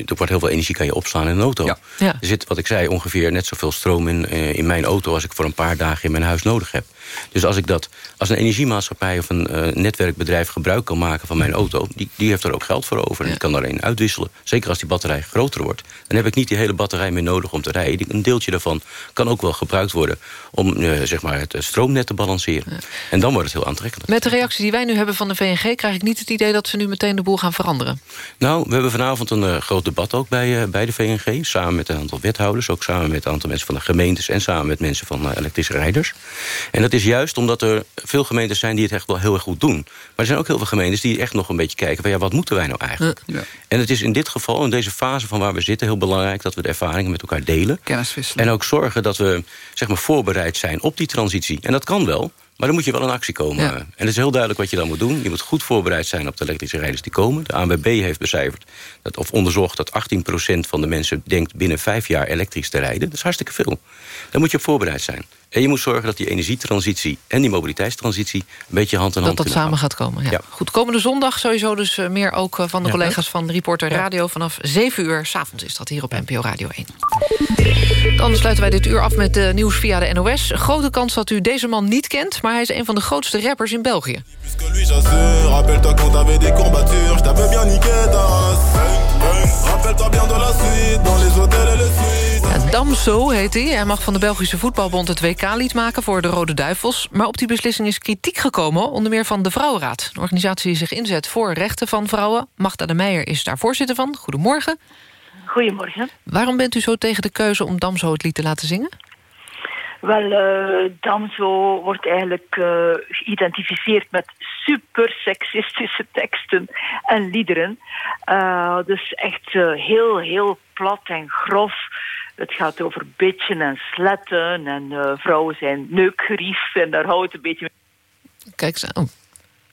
Er wordt heel veel energie kan je opslaan in een auto. Ja. Er zit, wat ik zei, ongeveer net zoveel stroom in, in mijn auto... als ik voor een paar dagen in mijn huis nodig heb. Dus als ik dat als een energiemaatschappij of een uh, netwerkbedrijf gebruik kan maken van mijn auto... die, die heeft er ook geld voor over en ik kan daarin uitwisselen. Zeker als die batterij groter wordt. Dan heb ik niet die hele batterij meer nodig om te rijden. Een deeltje daarvan kan ook wel gebruikt worden... om uh, zeg maar het stroomnet te balanceren. En dan wordt het heel aantrekkelijk. Met de reactie die wij nu hebben van de VNG... krijg ik niet het idee dat ze nu meteen de boel gaan veranderen. Nou, we hebben vanavond een uh, groot debat ook bij, bij de VNG. Samen met een aantal wethouders. Ook samen met een aantal mensen van de gemeentes... en samen met mensen van elektrische rijders. En dat is juist omdat er veel gemeentes zijn die het echt wel heel erg goed doen. Maar er zijn ook heel veel gemeentes die echt nog een beetje kijken... van ja, wat moeten wij nou eigenlijk? Ja. En het is in dit geval, in deze fase van waar we zitten... heel belangrijk dat we de ervaringen met elkaar delen. Kenniswisselen. En ook zorgen dat we zeg maar, voorbereid zijn op die transitie. En dat kan wel, maar dan moet je wel in actie komen. Ja. En het is heel duidelijk wat je dan moet doen. Je moet goed voorbereid zijn op de elektrische rijders die komen. De ANWB heeft becijferd dat, of onderzocht dat 18% van de mensen denkt... binnen vijf jaar elektrisch te rijden. Dat is hartstikke veel. Daar moet je op voorbereid zijn. En je moet zorgen dat die energietransitie en die mobiliteitstransitie... een beetje hand in hand Dat dat samen gaat komen, ja. ja. Goed, komende zondag sowieso dus meer ook van de ja, collega's van Reporter Radio. Vanaf 7 uur s'avonds is dat hier op NPO Radio 1. Dan sluiten wij dit uur af met de nieuws via de NOS. Grote kans dat u deze man niet kent, maar hij is een van de grootste rappers in België. Ja, Damso heet hij. Hij mag van de Belgische voetbalbond het WK-lied maken voor de Rode Duivels. Maar op die beslissing is kritiek gekomen, onder meer van de Vrouwenraad. Een organisatie die zich inzet voor rechten van vrouwen. Magda de Meijer is daar voorzitter van. Goedemorgen. Goedemorgen. Waarom bent u zo tegen de keuze om Damso het lied te laten zingen? Wel, uh, Damso wordt eigenlijk uh, geïdentificeerd met super seksistische teksten en liederen. Uh, dus echt heel, heel plat en grof. Het gaat over bitchen en sletten en vrouwen zijn neukgerief en daar houdt het een beetje. Kijk zo.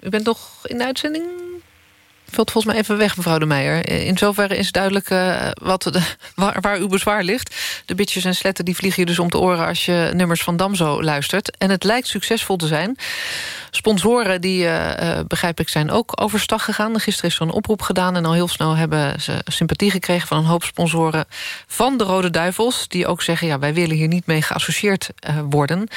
U bent toch in de uitzending? Valt volgens mij even weg, mevrouw de Meijer. In zoverre is duidelijk uh, wat de, waar, uw bezwaar ligt. De bitches en sletten die vliegen je dus om te oren... als je nummers van Damso luistert. En het lijkt succesvol te zijn. Sponsoren, die uh, begrijp ik, zijn ook overstag gegaan. Gisteren is er een oproep gedaan... en al heel snel hebben ze sympathie gekregen... van een hoop sponsoren van de Rode Duivels... die ook zeggen, ja, wij willen hier niet mee geassocieerd worden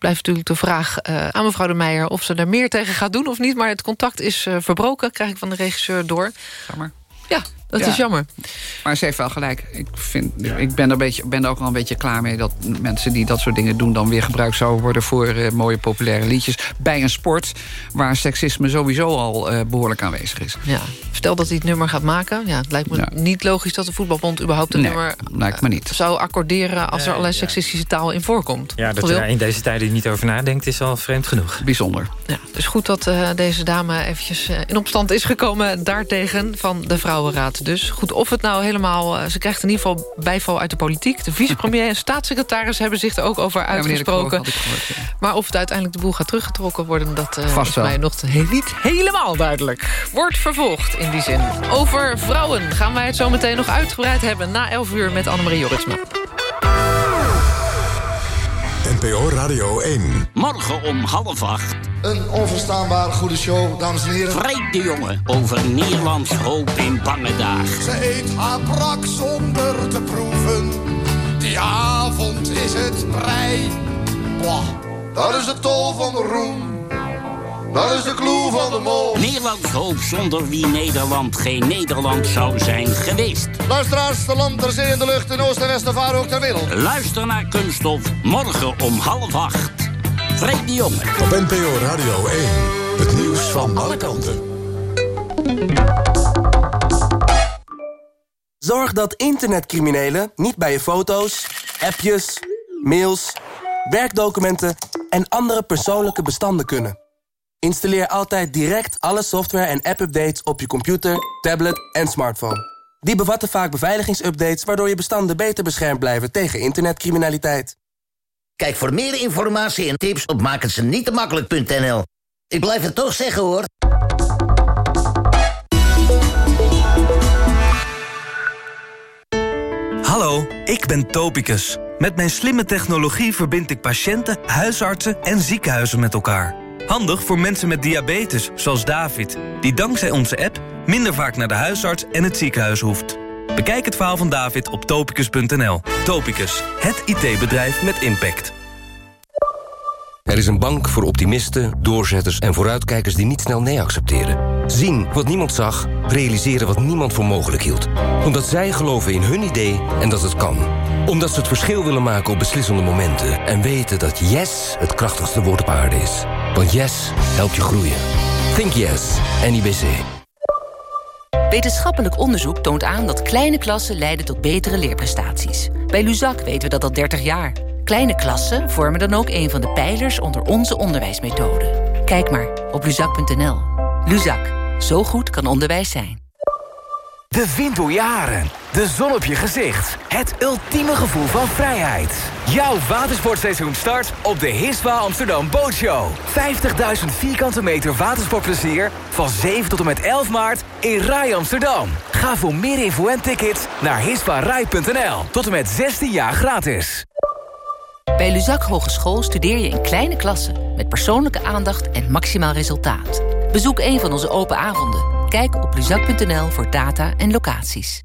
blijft natuurlijk de vraag uh, aan mevrouw de Meijer... of ze er meer tegen gaat doen of niet. Maar het contact is uh, verbroken, krijg ik van de regisseur door. Jammer. Ja, dat ja. is jammer. Maar ze heeft wel gelijk. Ik, vind, ik ben, er een beetje, ben er ook wel een beetje klaar mee... dat mensen die dat soort dingen doen... dan weer gebruikt zouden worden voor uh, mooie populaire liedjes. Bij een sport waar seksisme sowieso al uh, behoorlijk aanwezig is. Ja. Stel dat hij het nummer gaat maken. Ja, het lijkt me ja. niet logisch dat de voetbalbond überhaupt een nee, nummer... lijkt me niet. zou accorderen als er allerlei seksistische taal in voorkomt. Ja, dat je daar in deze tijden niet over nadenkt is al vreemd genoeg. Bijzonder. Ja, dus goed dat uh, deze dame eventjes in opstand is gekomen... daartegen van de Vrouwenraad dus. Goed, of het nou helemaal... Uh, ze krijgt in ieder geval bijval uit de politiek. De vicepremier en staatssecretaris hebben zich er ook over uitgesproken. Ja, gehoord, ja. Maar of het uiteindelijk de boel gaat teruggetrokken worden... dat uh, is mij nog niet helemaal duidelijk. Wordt vervolgd in die zin. Over vrouwen gaan wij het zo meteen nog uitgebreid hebben... na 11 uur met Annemarie Jorritsma. NPO Radio 1. Morgen om half acht. Een onverstaanbare goede show, dames en heren. Freek de Jonge over Nederlands hoop in bange dagen. Ze eet haar brak zonder te proeven. Die avond is het brei. Boah, dat is de tol van de roem. Dat is de clue van de mol. Nederlands hoop zonder wie Nederland geen Nederland zou zijn geweest. Luisteraars, de land, de zee en de lucht, in oost en westen varen ook ter wereld. Luister naar Kunststof, morgen om half acht. Freek de Jonge. Op NPO Radio 1, het nieuws van alle kanten. Zorg dat internetcriminelen niet bij je foto's, appjes, mails, werkdocumenten en andere persoonlijke bestanden kunnen. Installeer altijd direct alle software en app-updates op je computer, tablet en smartphone. Die bevatten vaak beveiligingsupdates waardoor je bestanden beter beschermd blijven tegen internetcriminaliteit. Kijk voor meer informatie en tips op makkelijk.nl. Ik blijf het toch zeggen hoor. Hallo, ik ben Topicus. Met mijn slimme technologie verbind ik patiënten, huisartsen en ziekenhuizen met elkaar. Handig voor mensen met diabetes, zoals David... die dankzij onze app minder vaak naar de huisarts en het ziekenhuis hoeft. Bekijk het verhaal van David op topicus.nl. Topicus, het IT-bedrijf met impact. Er is een bank voor optimisten, doorzetters en vooruitkijkers die niet snel nee accepteren. Zien wat niemand zag, realiseren wat niemand voor mogelijk hield. Omdat zij geloven in hun idee en dat het kan. Omdat ze het verschil willen maken op beslissende momenten. En weten dat yes het krachtigste woord op aarde is. Want yes helpt je groeien. Think yes, NIBC. Wetenschappelijk onderzoek toont aan dat kleine klassen leiden tot betere leerprestaties. Bij Luzak weten we dat al 30 jaar. Kleine klassen vormen dan ook een van de pijlers onder onze onderwijsmethode. Kijk maar op luzak.nl. Luzak, zo goed kan onderwijs zijn. De wind door je haren, de zon op je gezicht. Het ultieme gevoel van vrijheid. Jouw watersportseizoen start op de Hiswa Amsterdam Bootshow. 50.000 vierkante meter watersportplezier van 7 tot en met 11 maart in Rai Amsterdam. Ga voor meer info en tickets naar hiswarai.nl. Tot en met 16 jaar gratis. Bij Luzak Hogeschool studeer je in kleine klassen... met persoonlijke aandacht en maximaal resultaat. Bezoek een van onze open avonden. Kijk op luzak.nl voor data en locaties.